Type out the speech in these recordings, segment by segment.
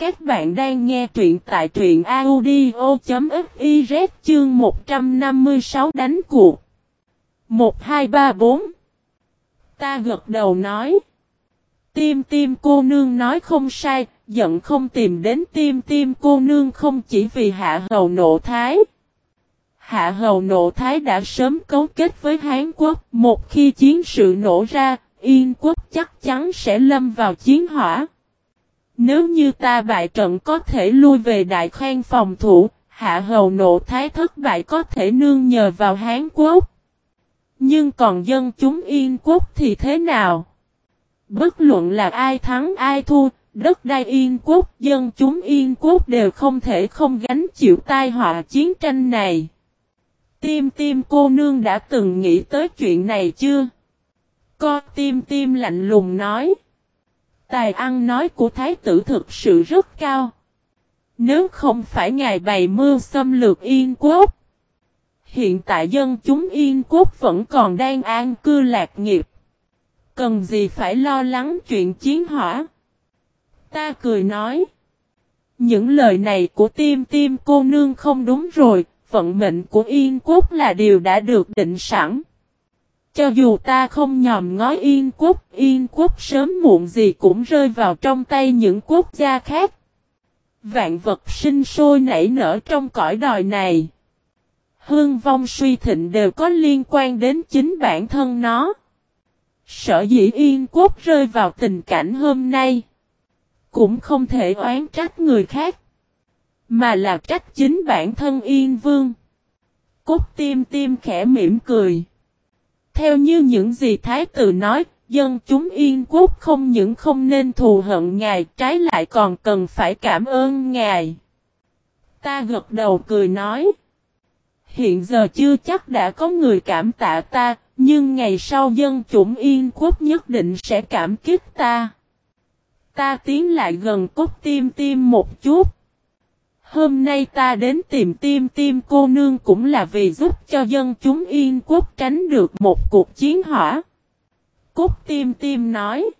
Các bạn đang nghe truyện tại truyện audio.fiz chương 156 đánh cuộc. 1, 2, 3, 4 Ta gật đầu nói. Tim tim cô nương nói không sai, giận không tìm đến tim tim cô nương không chỉ vì hạ hầu nộ thái. Hạ hầu nộ thái đã sớm cấu kết với Hán Quốc, một khi chiến sự nổ ra, Yên Quốc chắc chắn sẽ lâm vào chiến hỏa. Nếu như ta bại trận có thể lui về đại khoan phòng thủ, hạ hầu nộ thái thất bại có thể nương nhờ vào Hán Quốc. Nhưng còn dân chúng Yên Quốc thì thế nào? Bất luận là ai thắng ai thua, đất đai Yên Quốc, dân chúng Yên Quốc đều không thể không gánh chịu tai họa chiến tranh này. Tim tim cô nương đã từng nghĩ tới chuyện này chưa? Co tim tim lạnh lùng nói. Tài ăn nói của thái tử thực sự rất cao. Nếu không phải ngài bày mưu xâm lược Yên Quốc. Hiện tại dân chúng Yên Quốc vẫn còn đang an cư lạc nghiệp. Cần gì phải lo lắng chuyện chiến hỏa. Ta cười nói. Những lời này của tim tim cô nương không đúng rồi. Vận mệnh của Yên Quốc là điều đã được định sẵn. Cho dù ta không nhòm ngó Yên Quốc, Yên Quốc sớm muộn gì cũng rơi vào trong tay những quốc gia khác. Vạn vật sinh sôi nảy nở trong cõi đòi này. Hương vong suy thịnh đều có liên quan đến chính bản thân nó. Sở dĩ Yên Quốc rơi vào tình cảnh hôm nay. Cũng không thể oán trách người khác. Mà là trách chính bản thân Yên Vương. Cốt tim tim khẽ mỉm cười. Theo như những gì Thái tử nói, dân chúng Yên Quốc không những không nên thù hận ngài, trái lại còn cần phải cảm ơn ngài. Ta gật đầu cười nói. Hiện giờ chưa chắc đã có người cảm tạ ta, nhưng ngày sau dân chúng Yên Quốc nhất định sẽ cảm kích ta. Ta tiến lại gần cốt tim tim một chút. Hôm nay ta đến tìm tim tim cô nương cũng là vì giúp cho dân chúng Yên Quốc tránh được một cuộc chiến hỏa. Cốt tim tim nói.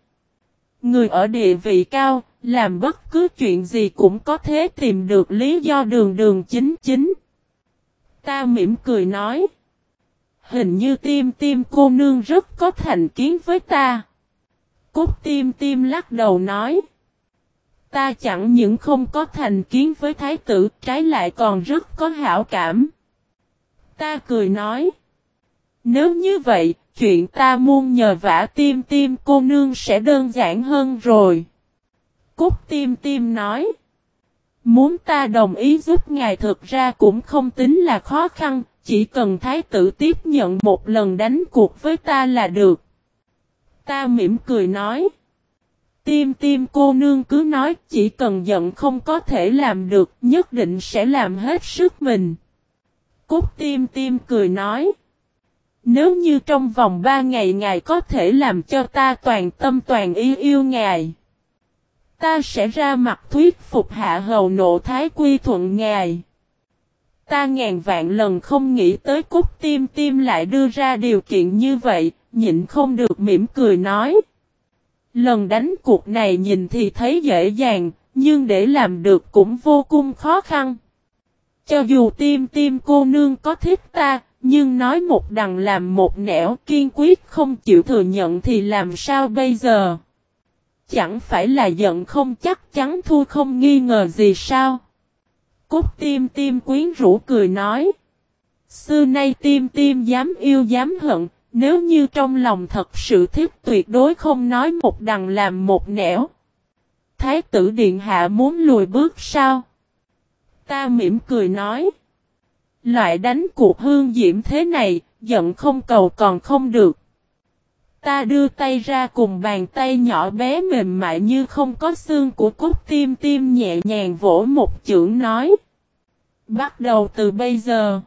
Người ở địa vị cao, làm bất cứ chuyện gì cũng có thể tìm được lý do đường đường chính chính. Ta mỉm cười nói. Hình như tim tim cô nương rất có thành kiến với ta. Cốt tim tim lắc đầu nói. Ta chẳng những không có thành kiến với thái tử, trái lại còn rất có hảo cảm. Ta cười nói. Nếu như vậy, chuyện ta muôn nhờ vả tim tim cô nương sẽ đơn giản hơn rồi. Cúc tim tim nói. Muốn ta đồng ý giúp ngài thực ra cũng không tính là khó khăn, chỉ cần thái tử tiếp nhận một lần đánh cuộc với ta là được. Ta mỉm cười nói. Tim tim cô nương cứ nói chỉ cần giận không có thể làm được nhất định sẽ làm hết sức mình. Cúc tim tim cười nói. Nếu như trong vòng ba ngày ngài có thể làm cho ta toàn tâm toàn ý yêu ngài. Ta sẽ ra mặt thuyết phục hạ hầu nộ thái quy thuận ngài. Ta ngàn vạn lần không nghĩ tới cúc tim tim lại đưa ra điều kiện như vậy, nhịn không được mỉm cười nói. Lần đánh cuộc này nhìn thì thấy dễ dàng, nhưng để làm được cũng vô cùng khó khăn. Cho dù tim tim cô nương có thích ta, nhưng nói một đằng làm một nẻo kiên quyết không chịu thừa nhận thì làm sao bây giờ? Chẳng phải là giận không chắc chắn thua không nghi ngờ gì sao? Cốt tim tim quyến rũ cười nói. Xưa nay tim tim dám yêu dám hận, nếu như trong lòng thật sự thiết tuyệt đối không nói một đằng làm một nẻo. Thái tử Điện Hạ muốn lùi bước sao? Ta mỉm cười nói. Loại đánh cuộc hương diễm thế này, giận không cầu còn không được. Ta đưa tay ra cùng bàn tay nhỏ bé mềm mại như không có xương của cúc tim tim nhẹ nhàng vỗ một chưởng nói. Bắt đầu từ bây giờ.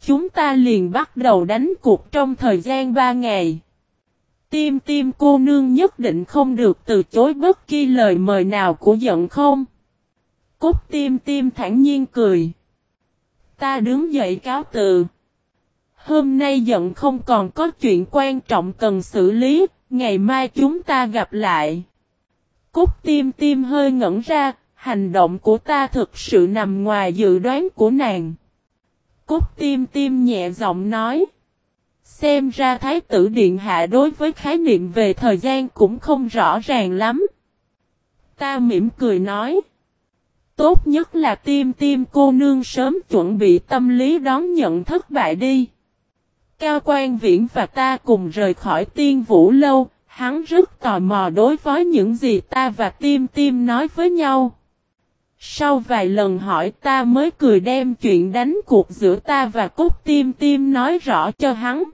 Chúng ta liền bắt đầu đánh cuộc trong thời gian 3 ngày. Tim tim cô nương nhất định không được từ chối bất kỳ lời mời nào của giận không. Cốt tim tim thản nhiên cười. Ta đứng dậy cáo từ. Hôm nay giận không còn có chuyện quan trọng cần xử lý, ngày mai chúng ta gặp lại. Cúc tim tim hơi ngẩn ra, hành động của ta thực sự nằm ngoài dự đoán của nàng cốt tim tim nhẹ giọng nói. Xem ra Thái tử Điện Hạ đối với khái niệm về thời gian cũng không rõ ràng lắm. Ta mỉm cười nói. Tốt nhất là tim tim cô nương sớm chuẩn bị tâm lý đón nhận thất bại đi. Cao quan viễn và ta cùng rời khỏi tiên vũ lâu, hắn rất tò mò đối với những gì ta và tim tim nói với nhau. Sau vài lần hỏi ta mới cười đem chuyện đánh cuộc giữa ta và cúc tim tim nói rõ cho hắn.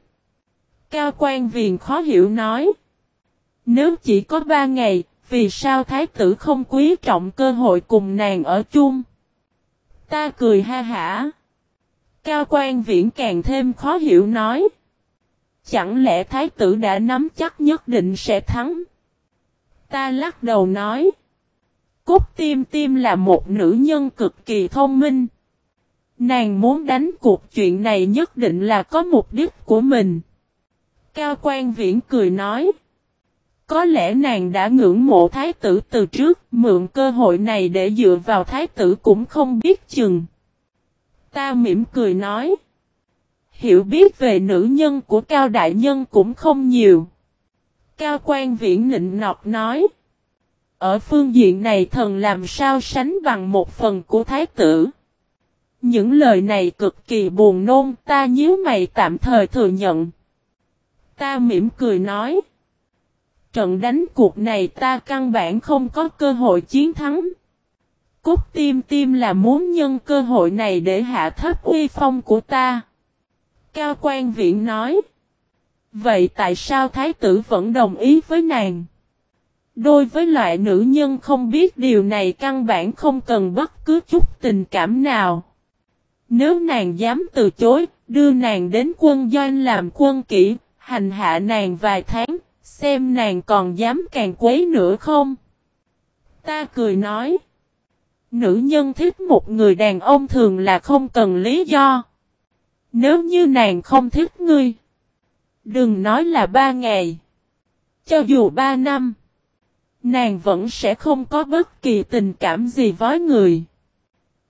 Cao quan viền khó hiểu nói. Nếu chỉ có ba ngày, vì sao thái tử không quý trọng cơ hội cùng nàng ở chung? Ta cười ha hả. Cao quan viễn càng thêm khó hiểu nói. Chẳng lẽ thái tử đã nắm chắc nhất định sẽ thắng? Ta lắc đầu nói. Cúc Tim Tim là một nữ nhân cực kỳ thông minh. Nàng muốn đánh cuộc chuyện này nhất định là có mục đích của mình. Cao quan viễn cười nói. Có lẽ nàng đã ngưỡng mộ thái tử từ trước, mượn cơ hội này để dựa vào thái tử cũng không biết chừng. Ta mỉm cười nói. Hiểu biết về nữ nhân của Cao Đại Nhân cũng không nhiều. Cao quan viễn nịnh nọc nói. Ở phương diện này thần làm sao sánh bằng một phần của thái tử. Những lời này cực kỳ buồn nôn, ta nhíu mày tạm thời thừa nhận. Ta mỉm cười nói. Trận đánh cuộc này ta căn bản không có cơ hội chiến thắng. Cúc tim tim là muốn nhân cơ hội này để hạ thấp uy phong của ta. Cao quan viện nói. Vậy tại sao thái tử vẫn đồng ý với nàng? Đối với loại nữ nhân không biết điều này căn bản không cần bất cứ chút tình cảm nào. Nếu nàng dám từ chối, đưa nàng đến quân doanh làm quân kỹ, hành hạ nàng vài tháng, xem nàng còn dám càng quấy nữa không? Ta cười nói. Nữ nhân thích một người đàn ông thường là không cần lý do. Nếu như nàng không thích ngươi, đừng nói là ba ngày. Cho dù ba năm, nàng vẫn sẽ không có bất kỳ tình cảm gì với người.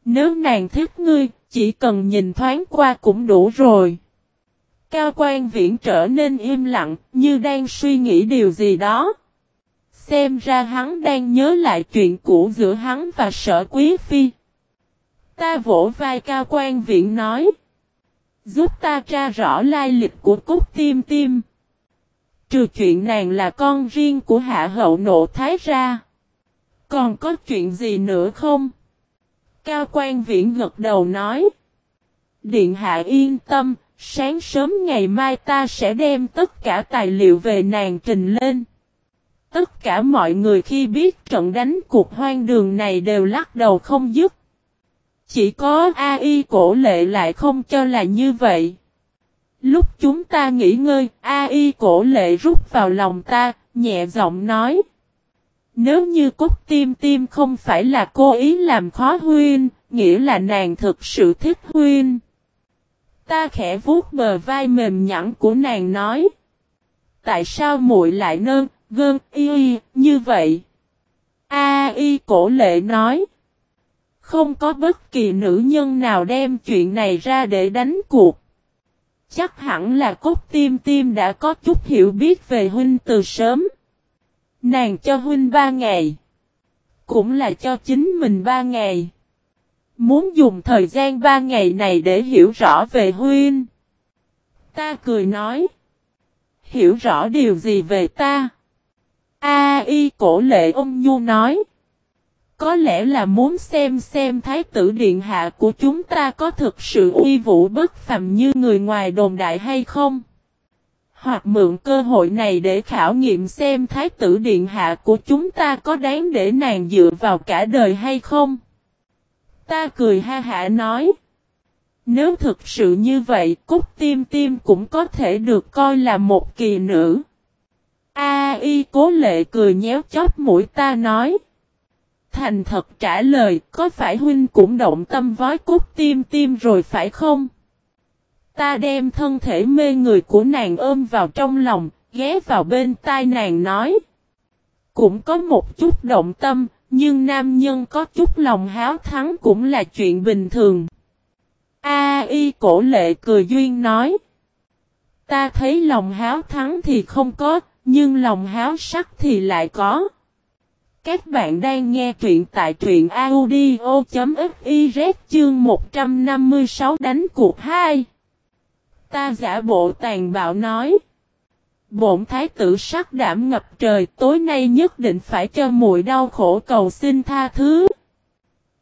Nếu nàng thích ngươi, chỉ cần nhìn thoáng qua cũng đủ rồi. Cao quan viễn trở nên im lặng, như đang suy nghĩ điều gì đó. Xem ra hắn đang nhớ lại chuyện cũ giữa hắn và sở quý phi. Ta vỗ vai cao quan viện nói. Giúp ta tra rõ lai lịch của cúc tim tim. Trừ chuyện nàng là con riêng của hạ hậu nộ thái ra. Còn có chuyện gì nữa không? Cao quan viễn gật đầu nói. Điện hạ yên tâm, sáng sớm ngày mai ta sẽ đem tất cả tài liệu về nàng trình lên. Tất cả mọi người khi biết trận đánh cuộc hoang đường này đều lắc đầu không dứt. Chỉ có AI cổ lệ lại không cho là như vậy. Lúc chúng ta nghỉ ngơi, AI cổ lệ rút vào lòng ta, nhẹ giọng nói. Nếu như cốt tim tim không phải là cô ý làm khó Huyên, nghĩa là nàng thực sự thích Huyên. Ta khẽ vuốt bờ vai mềm nhẵn của nàng nói. Tại sao muội lại nơn, gơn, y y, như vậy? A y cổ lệ nói. Không có bất kỳ nữ nhân nào đem chuyện này ra để đánh cuộc. Chắc hẳn là cốt tim tim đã có chút hiểu biết về huynh từ sớm. Nàng cho huynh ba ngày. Cũng là cho chính mình ba ngày. Muốn dùng thời gian ba ngày này để hiểu rõ về huynh. Ta cười nói. Hiểu rõ điều gì về ta? A y cổ lệ ông nhu nói. Có lẽ là muốn xem xem thái tử điện hạ của chúng ta có thực sự uy vũ bất phàm như người ngoài đồn đại hay không? Hoặc mượn cơ hội này để khảo nghiệm xem thái tử điện hạ của chúng ta có đáng để nàng dựa vào cả đời hay không? Ta cười ha hả nói. Nếu thực sự như vậy, Cúc Tim Tim cũng có thể được coi là một kỳ nữ. A y cố lệ cười nhéo chóp mũi ta nói. Thành thật trả lời, có phải huynh cũng động tâm vói cút tim tim rồi phải không? Ta đem thân thể mê người của nàng ôm vào trong lòng, ghé vào bên tai nàng nói. Cũng có một chút động tâm, nhưng nam nhân có chút lòng háo thắng cũng là chuyện bình thường. A y cổ lệ cười duyên nói. Ta thấy lòng háo thắng thì không có, nhưng lòng háo sắc thì lại có. Các bạn đang nghe truyện tại truyện audio.fiz chương 156 đánh cuộc 2. Ta giả bộ tàn bạo nói. Bổn thái tử sắc đảm ngập trời tối nay nhất định phải cho muội đau khổ cầu xin tha thứ.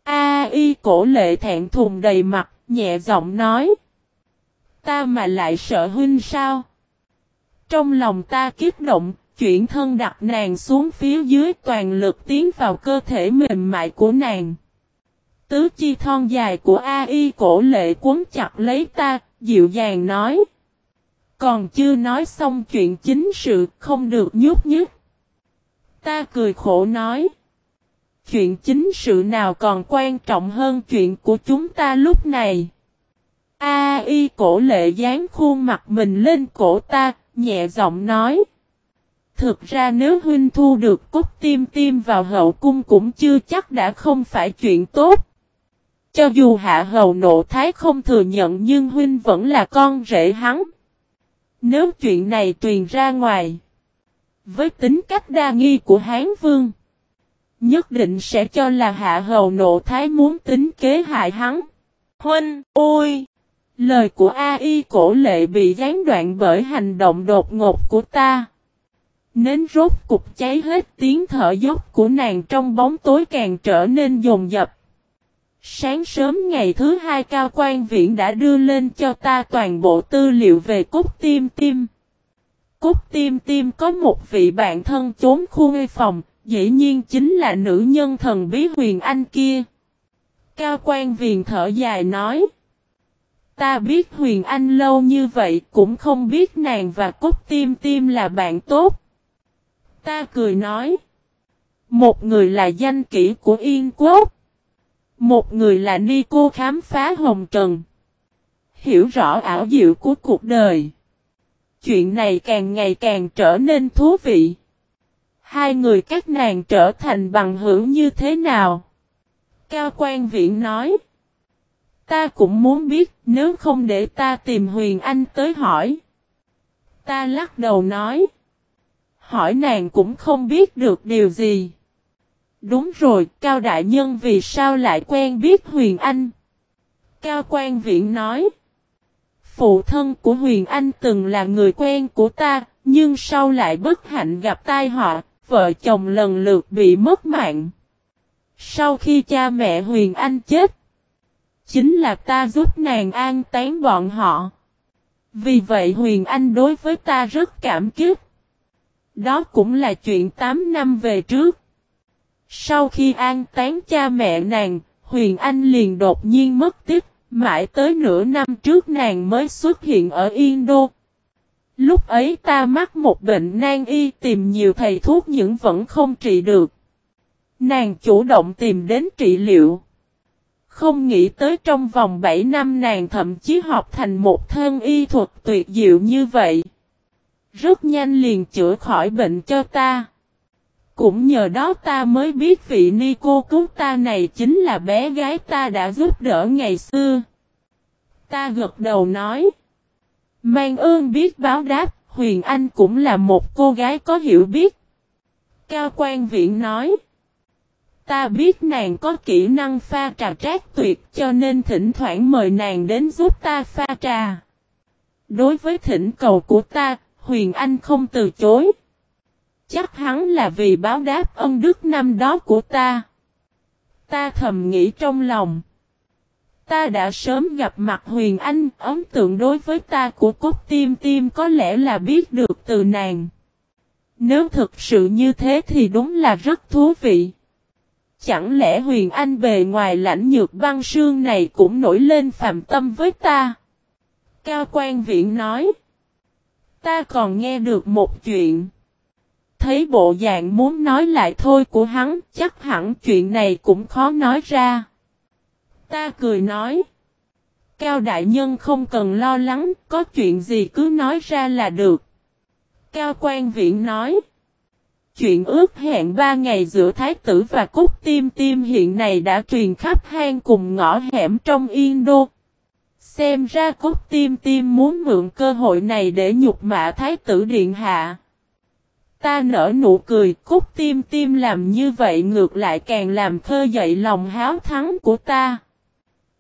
A y cổ lệ thẹn thùng đầy mặt, nhẹ giọng nói. Ta mà lại sợ huynh sao? Trong lòng ta kiếp động, chuyển thân đặt nàng xuống phía dưới toàn lực tiến vào cơ thể mềm mại của nàng. Tứ chi thon dài của A.I. cổ lệ cuốn chặt lấy ta, dịu dàng nói. Còn chưa nói xong chuyện chính sự không được nhút nhứt. Ta cười khổ nói. Chuyện chính sự nào còn quan trọng hơn chuyện của chúng ta lúc này. A.I. cổ lệ dán khuôn mặt mình lên cổ ta, nhẹ giọng nói. Thực ra nếu huynh thu được cốt tim tim vào hậu cung cũng chưa chắc đã không phải chuyện tốt. Cho dù hạ hầu nộ thái không thừa nhận nhưng huynh vẫn là con rể hắn. Nếu chuyện này truyền ra ngoài. Với tính cách đa nghi của Hán Vương. Nhất định sẽ cho là hạ hầu nộ thái muốn tính kế hại hắn. Huynh, ôi! Lời của A.I. cổ lệ bị gián đoạn bởi hành động đột ngột của ta. Nến rốt cục cháy hết tiếng thở dốc của nàng trong bóng tối càng trở nên dồn dập. Sáng sớm ngày thứ hai cao quan viện đã đưa lên cho ta toàn bộ tư liệu về cốt tim tim. Cốt tim tim có một vị bạn thân trốn khu ngây phòng, dĩ nhiên chính là nữ nhân thần bí huyền anh kia. Cao quan viện thở dài nói. Ta biết huyền anh lâu như vậy cũng không biết nàng và cốt tim tim là bạn tốt. Ta cười nói. Một người là danh kỹ của Yên Quốc. Một người là ni cô khám phá hồng trần. Hiểu rõ ảo diệu của cuộc đời. Chuyện này càng ngày càng trở nên thú vị. Hai người các nàng trở thành bằng hữu như thế nào? Cao quan viện nói. Ta cũng muốn biết, nếu không để ta tìm Huyền Anh tới hỏi. Ta lắc đầu nói. Hỏi nàng cũng không biết được điều gì. Đúng rồi, Cao Đại Nhân vì sao lại quen biết Huyền Anh? Cao Quan Viện nói. Phụ thân của Huyền Anh từng là người quen của ta, nhưng sau lại bất hạnh gặp tai họa, vợ chồng lần lượt bị mất mạng. Sau khi cha mẹ Huyền Anh chết, chính là ta giúp nàng an tán bọn họ. Vì vậy Huyền Anh đối với ta rất cảm kích. Đó cũng là chuyện 8 năm về trước. Sau khi an tán cha mẹ nàng, Huyền Anh liền đột nhiên mất tích, mãi tới nửa năm trước nàng mới xuất hiện ở Yên Đô. Lúc ấy ta mắc một bệnh nan y tìm nhiều thầy thuốc nhưng vẫn không trị được. Nàng chủ động tìm đến trị liệu. Không nghĩ tới trong vòng 7 năm nàng thậm chí học thành một thân y thuật tuyệt diệu như vậy. Rất nhanh liền chữa khỏi bệnh cho ta. Cũng nhờ đó ta mới biết vị ni cô cứu ta này chính là bé gái ta đã giúp đỡ ngày xưa. Ta gật đầu nói. Mang ơn biết báo đáp, Huyền Anh cũng là một cô gái có hiểu biết. Cao quan viện nói. Ta biết nàng có kỹ năng pha trà trác tuyệt cho nên thỉnh thoảng mời nàng đến giúp ta pha trà. Đối với thỉnh cầu của ta, Huyền Anh không từ chối. Chắc hắn là vì báo đáp ân đức năm đó của ta. Ta thầm nghĩ trong lòng. Ta đã sớm gặp mặt Huyền Anh, ấn tượng đối với ta của cốt tim tim có lẽ là biết được từ nàng. Nếu thực sự như thế thì đúng là rất thú vị. Chẳng lẽ Huyền Anh bề ngoài lãnh nhược băng sương này cũng nổi lên phạm tâm với ta? Cao quan viện nói. Ta còn nghe được một chuyện. Thấy bộ dạng muốn nói lại thôi của hắn, chắc hẳn chuyện này cũng khó nói ra. Ta cười nói. Cao đại nhân không cần lo lắng, có chuyện gì cứ nói ra là được. Cao quan viện nói. Chuyện ước hẹn ba ngày giữa Thái tử và Cúc Tim Tim hiện này đã truyền khắp hang cùng ngõ hẻm trong Yên Đô. Xem ra Cúc Tim Tim muốn mượn cơ hội này để nhục mạ Thái tử Điện Hạ. Ta nở nụ cười, Cúc Tim Tim làm như vậy ngược lại càng làm khơi dậy lòng háo thắng của ta.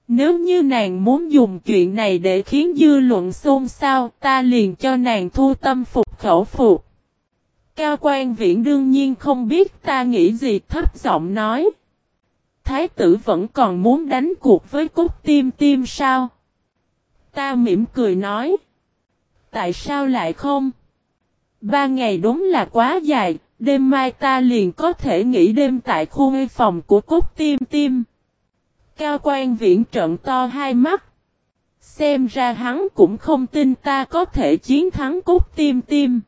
Nếu như nàng muốn dùng chuyện này để khiến dư luận xôn xao, ta liền cho nàng thu tâm phục khẩu phục. Cao quan viễn đương nhiên không biết ta nghĩ gì thấp giọng nói. Thái tử vẫn còn muốn đánh cuộc với cốt tim tim sao? Ta mỉm cười nói. Tại sao lại không? Ba ngày đúng là quá dài, đêm mai ta liền có thể nghỉ đêm tại khu ngây phòng của cốt tim tim. Cao quan viễn trận to hai mắt. Xem ra hắn cũng không tin ta có thể chiến thắng cốt tim tim.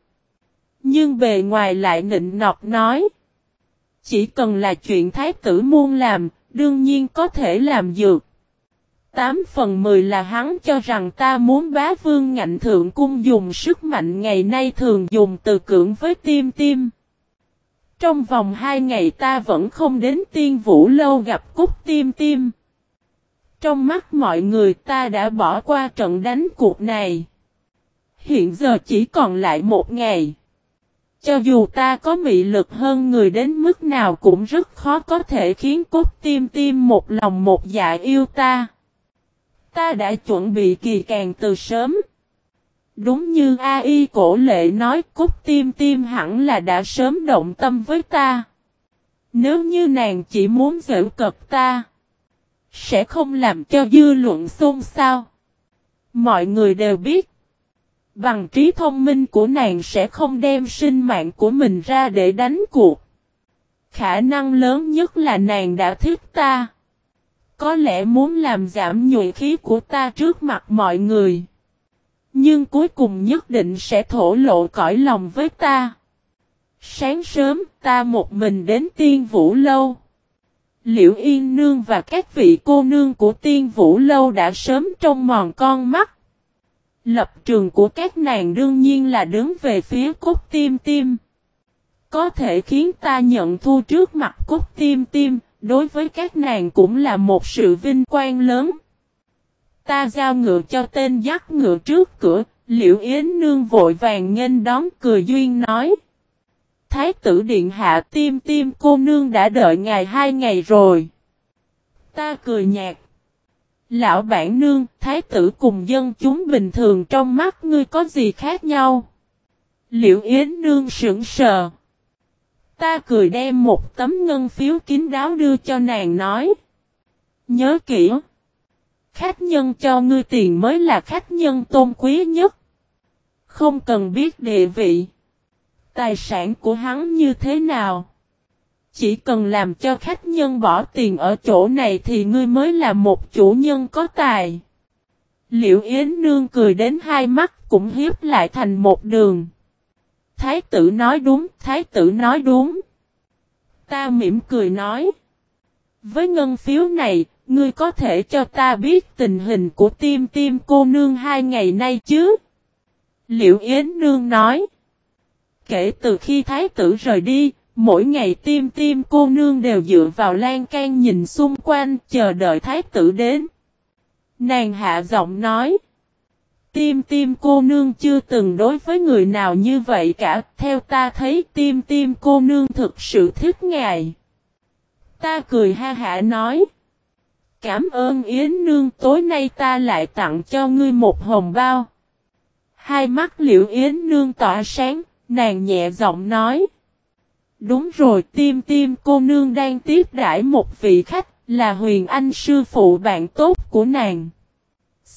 Nhưng bề ngoài lại nịnh nọc nói. Chỉ cần là chuyện thái tử muôn làm, đương nhiên có thể làm dược. Tám phần mười là hắn cho rằng ta muốn bá vương ngạnh thượng cung dùng sức mạnh ngày nay thường dùng từ cưỡng với tim tim. Trong vòng hai ngày ta vẫn không đến tiên vũ lâu gặp cúc tim tim. Trong mắt mọi người ta đã bỏ qua trận đánh cuộc này. Hiện giờ chỉ còn lại một ngày. Cho dù ta có mị lực hơn người đến mức nào cũng rất khó có thể khiến cốt tim tim một lòng một dạ yêu ta. Ta đã chuẩn bị kỳ càng từ sớm. Đúng như AI cổ lệ nói, cúc tim tim hẳn là đã sớm động tâm với ta. Nếu như nàng chỉ muốn giễu cợt ta. Sẽ không làm cho dư luận xôn xao. Mọi người đều biết. Bằng trí thông minh của nàng sẽ không đem sinh mạng của mình ra để đánh cuộc. Khả năng lớn nhất là nàng đã thích ta. Có lẽ muốn làm giảm nhuệ khí của ta trước mặt mọi người. Nhưng cuối cùng nhất định sẽ thổ lộ cõi lòng với ta. Sáng sớm ta một mình đến tiên vũ lâu. Liễu Yên Nương và các vị cô nương của tiên vũ lâu đã sớm trong mòn con mắt. Lập trường của các nàng đương nhiên là đứng về phía cốt tim tim. Có thể khiến ta nhận thu trước mặt cốt tim tim, đối với các nàng cũng là một sự vinh quang lớn. Ta giao ngựa cho tên dắt ngựa trước cửa, liễu yến nương vội vàng nghênh đón cười duyên nói. Thái tử điện hạ tim tim cô nương đã đợi ngày hai ngày rồi. Ta cười nhạt. Lão bản nương, thái tử cùng dân chúng bình thường trong mắt ngươi có gì khác nhau? Liễu Yến nương sững sờ. Ta cười đem một tấm ngân phiếu kín đáo đưa cho nàng nói. Nhớ kỹ. Khách nhân cho ngươi tiền mới là khách nhân tôn quý nhất. Không cần biết địa vị. Tài sản của hắn như thế nào. Chỉ cần làm cho khách nhân bỏ tiền ở chỗ này thì ngươi mới là một chủ nhân có tài. Liễu Yến Nương cười đến hai mắt cũng hiếp lại thành một đường. Thái tử nói đúng, thái tử nói đúng. Ta mỉm cười nói. Với ngân phiếu này, ngươi có thể cho ta biết tình hình của tim tim cô nương hai ngày nay chứ? Liễu Yến Nương nói. Kể từ khi thái tử rời đi, Mỗi ngày tim tim cô nương đều dựa vào lan can nhìn xung quanh chờ đợi thái tử đến. Nàng hạ giọng nói. Tim tim cô nương chưa từng đối với người nào như vậy cả. Theo ta thấy tim tim cô nương thực sự thích ngài. Ta cười ha hả nói. Cảm ơn Yến Nương tối nay ta lại tặng cho ngươi một hồng bao. Hai mắt liễu Yến Nương tỏa sáng, nàng nhẹ giọng nói. Đúng rồi tim tim cô nương đang tiếp đãi một vị khách là huyền anh sư phụ bạn tốt của nàng.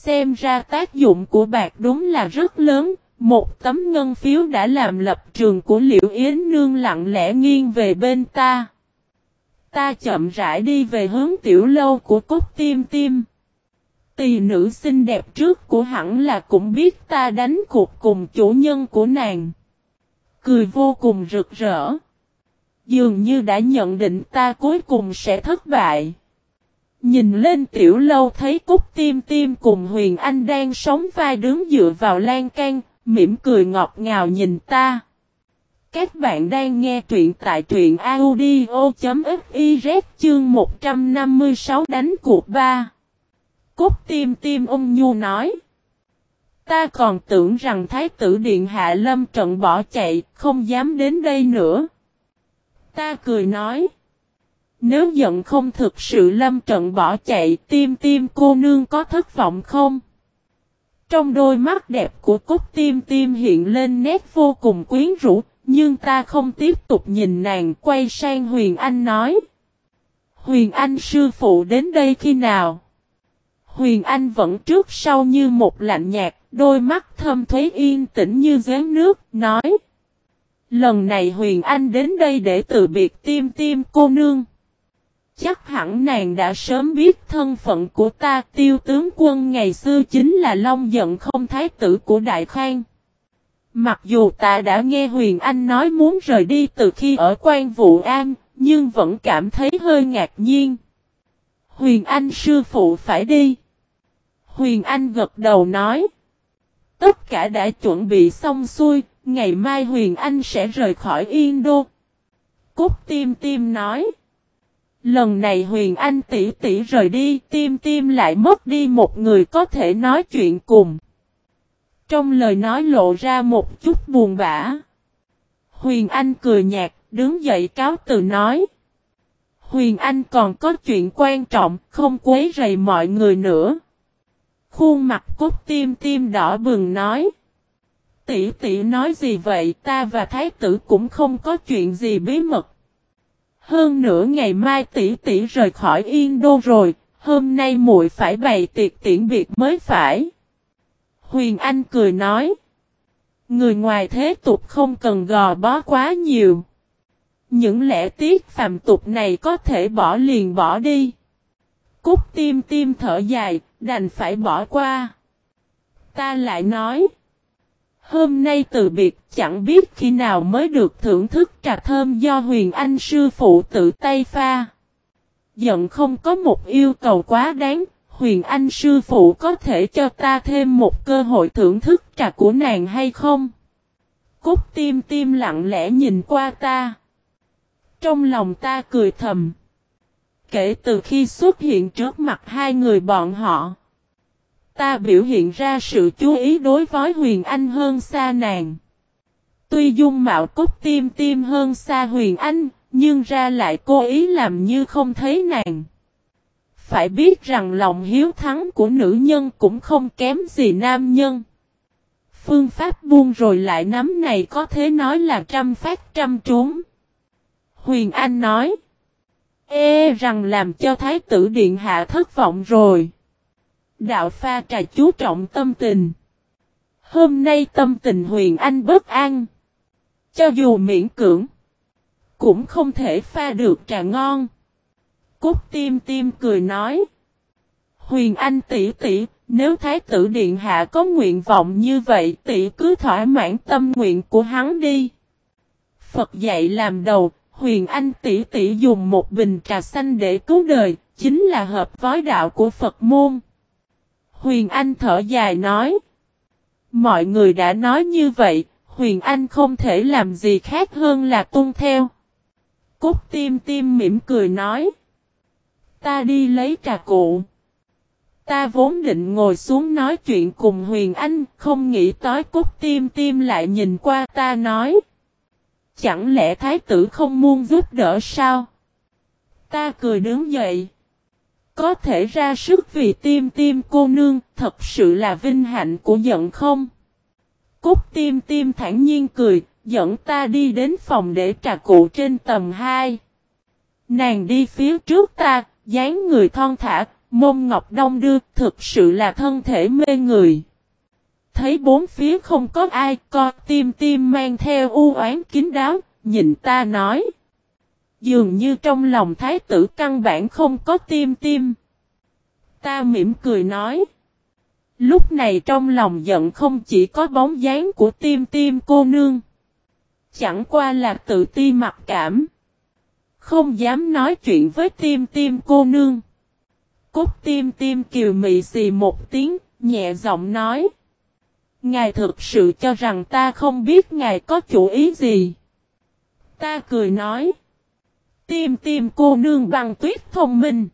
Xem ra tác dụng của bạc đúng là rất lớn, một tấm ngân phiếu đã làm lập trường của Liễu Yến Nương lặng lẽ nghiêng về bên ta. Ta chậm rãi đi về hướng tiểu lâu của cốt tim tim. Tỳ nữ xinh đẹp trước của hẳn là cũng biết ta đánh cuộc cùng chủ nhân của nàng. Cười vô cùng rực rỡ. Dường như đã nhận định ta cuối cùng sẽ thất bại. Nhìn lên tiểu lâu thấy Cúc Tim Tim cùng Huyền Anh đang sống vai đứng dựa vào lan can, mỉm cười ngọt ngào nhìn ta. Các bạn đang nghe truyện tại truyện audio.fiz chương 156 đánh cuộc 3. cúc tim tim ung Nhu nói. Ta còn tưởng rằng Thái tử Điện Hạ Lâm trận bỏ chạy, không dám đến đây nữa. Ta cười nói. Nếu giận không thực sự lâm trận bỏ chạy, tim tim cô nương có thất vọng không? Trong đôi mắt đẹp của cúc tim tim hiện lên nét vô cùng quyến rũ, nhưng ta không tiếp tục nhìn nàng quay sang Huyền Anh nói. Huyền Anh sư phụ đến đây khi nào? Huyền Anh vẫn trước sau như một lạnh nhạt, đôi mắt thâm thuế yên tĩnh như giếng nước, nói. Lần này Huyền Anh đến đây để từ biệt tim tim cô nương. Chắc hẳn nàng đã sớm biết thân phận của ta tiêu tướng quân ngày xưa chính là Long giận không thái tử của Đại Khang. Mặc dù ta đã nghe Huyền Anh nói muốn rời đi từ khi ở quan vụ an, nhưng vẫn cảm thấy hơi ngạc nhiên. Huyền Anh sư phụ phải đi. Huyền Anh gật đầu nói. Tất cả đã chuẩn bị xong xuôi, ngày mai Huyền Anh sẽ rời khỏi Yên Đô. Cúc tim tim nói. Lần này Huyền Anh tỷ tỷ rời đi, tim tim lại mất đi một người có thể nói chuyện cùng. Trong lời nói lộ ra một chút buồn bã. Huyền Anh cười nhạt, đứng dậy cáo từ nói. Huyền Anh còn có chuyện quan trọng, không quấy rầy mọi người nữa. Khuôn mặt cốt tim tim đỏ bừng nói. Tỷ tỷ nói gì vậy ta và thái tử cũng không có chuyện gì bí mật. Hơn nữa ngày mai tỷ tỷ rời khỏi Yên Đô rồi, hôm nay muội phải bày tiệc tiễn biệt mới phải. Huyền Anh cười nói. Người ngoài thế tục không cần gò bó quá nhiều. Những lẽ tiết phàm tục này có thể bỏ liền bỏ đi. Cúc tim tim thở dài, đành phải bỏ qua. Ta lại nói. Hôm nay từ biệt chẳng biết khi nào mới được thưởng thức trà thơm do huyền anh sư phụ tự tay pha. Giận không có một yêu cầu quá đáng, huyền anh sư phụ có thể cho ta thêm một cơ hội thưởng thức trà của nàng hay không? Cúc tim tim lặng lẽ nhìn qua ta. Trong lòng ta cười thầm. Kể từ khi xuất hiện trước mặt hai người bọn họ. Ta biểu hiện ra sự chú ý đối với Huyền Anh hơn xa nàng. Tuy dung mạo cốt tim tim hơn xa Huyền Anh, nhưng ra lại cố ý làm như không thấy nàng. Phải biết rằng lòng hiếu thắng của nữ nhân cũng không kém gì nam nhân. Phương pháp buông rồi lại nắm này có thể nói là trăm phát trăm trúng. Huyền Anh nói. Ê rằng làm cho Thái tử Điện Hạ thất vọng rồi. Đạo pha trà chú trọng tâm tình. Hôm nay tâm tình huyền anh bất an. Cho dù miễn cưỡng. Cũng không thể pha được trà ngon. Cúc tim tim cười nói. Huyền anh tỷ tỷ, nếu thái tử điện hạ có nguyện vọng như vậy tỷ cứ thỏa mãn tâm nguyện của hắn đi. Phật dạy làm đầu, huyền anh tỷ tỷ dùng một bình trà xanh để cứu đời, chính là hợp vói đạo của Phật môn. Huyền Anh thở dài nói. Mọi người đã nói như vậy, Huyền Anh không thể làm gì khác hơn là tuân theo. Cúc tim tim mỉm cười nói. Ta đi lấy trà cụ. Ta vốn định ngồi xuống nói chuyện cùng Huyền Anh, không nghĩ tới cúc tim tim lại nhìn qua ta nói. Chẳng lẽ thái tử không muốn giúp đỡ sao? Ta cười đứng dậy. Có thể ra sức vì tim tim cô nương, thật sự là vinh hạnh của giận không? Cúc tim tim thản nhiên cười, dẫn ta đi đến phòng để trà cụ trên tầng 2. Nàng đi phía trước ta, dáng người thon thả, mông ngọc đông đưa, thực sự là thân thể mê người. Thấy bốn phía không có ai, co tim tim mang theo u oán kín đáo, nhìn ta nói. Dường như trong lòng thái tử căn bản không có tim tim. Ta mỉm cười nói. Lúc này trong lòng giận không chỉ có bóng dáng của tim tim cô nương. Chẳng qua là tự ti mặc cảm. Không dám nói chuyện với tim tim cô nương. Cốt tim tim kiều mị xì một tiếng, nhẹ giọng nói. Ngài thực sự cho rằng ta không biết ngài có chủ ý gì. Ta cười nói. Tim tim cô nương băng tuyết thông minh.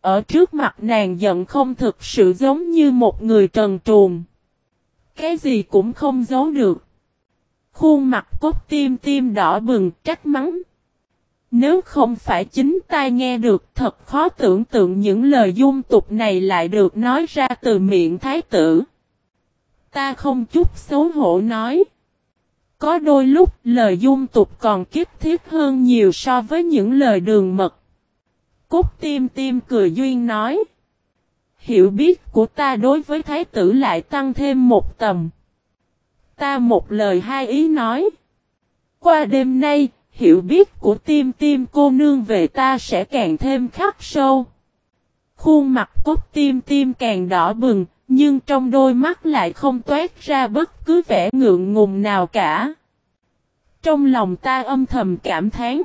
Ở trước mặt nàng giận không thực sự giống như một người trần truồng. Cái gì cũng không giấu được. Khuôn mặt cốt tim tim đỏ bừng trách mắng. Nếu không phải chính tai nghe được, thật khó tưởng tượng những lời dung tục này lại được nói ra từ miệng thái tử. Ta không chút xấu hổ nói. Có đôi lúc lời dung tục còn kiếp thiết hơn nhiều so với những lời đường mật. Cúc tim tim cười duyên nói. Hiểu biết của ta đối với thái tử lại tăng thêm một tầm. Ta một lời hai ý nói. Qua đêm nay, hiểu biết của tim tim cô nương về ta sẽ càng thêm khắc sâu. Khuôn mặt cốt tim tim càng đỏ bừng, nhưng trong đôi mắt lại không toát ra bất cứ vẻ ngượng ngùng nào cả. Trong lòng ta âm thầm cảm thán.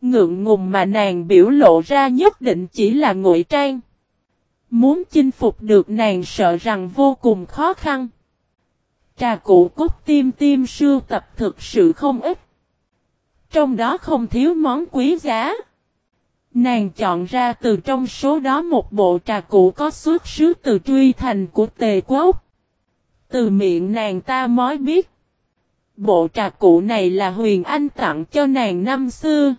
Ngượng ngùng mà nàng biểu lộ ra nhất định chỉ là ngụy trang. Muốn chinh phục được nàng sợ rằng vô cùng khó khăn. Trà cụ cốt tim tim sưu tập thực sự không ít. Trong đó không thiếu món quý giá. Nàng chọn ra từ trong số đó một bộ trà cụ có xuất xứ từ truy thành của tề quốc. Từ miệng nàng ta mới biết. Bộ trà cụ này là huyền anh tặng cho nàng năm xưa.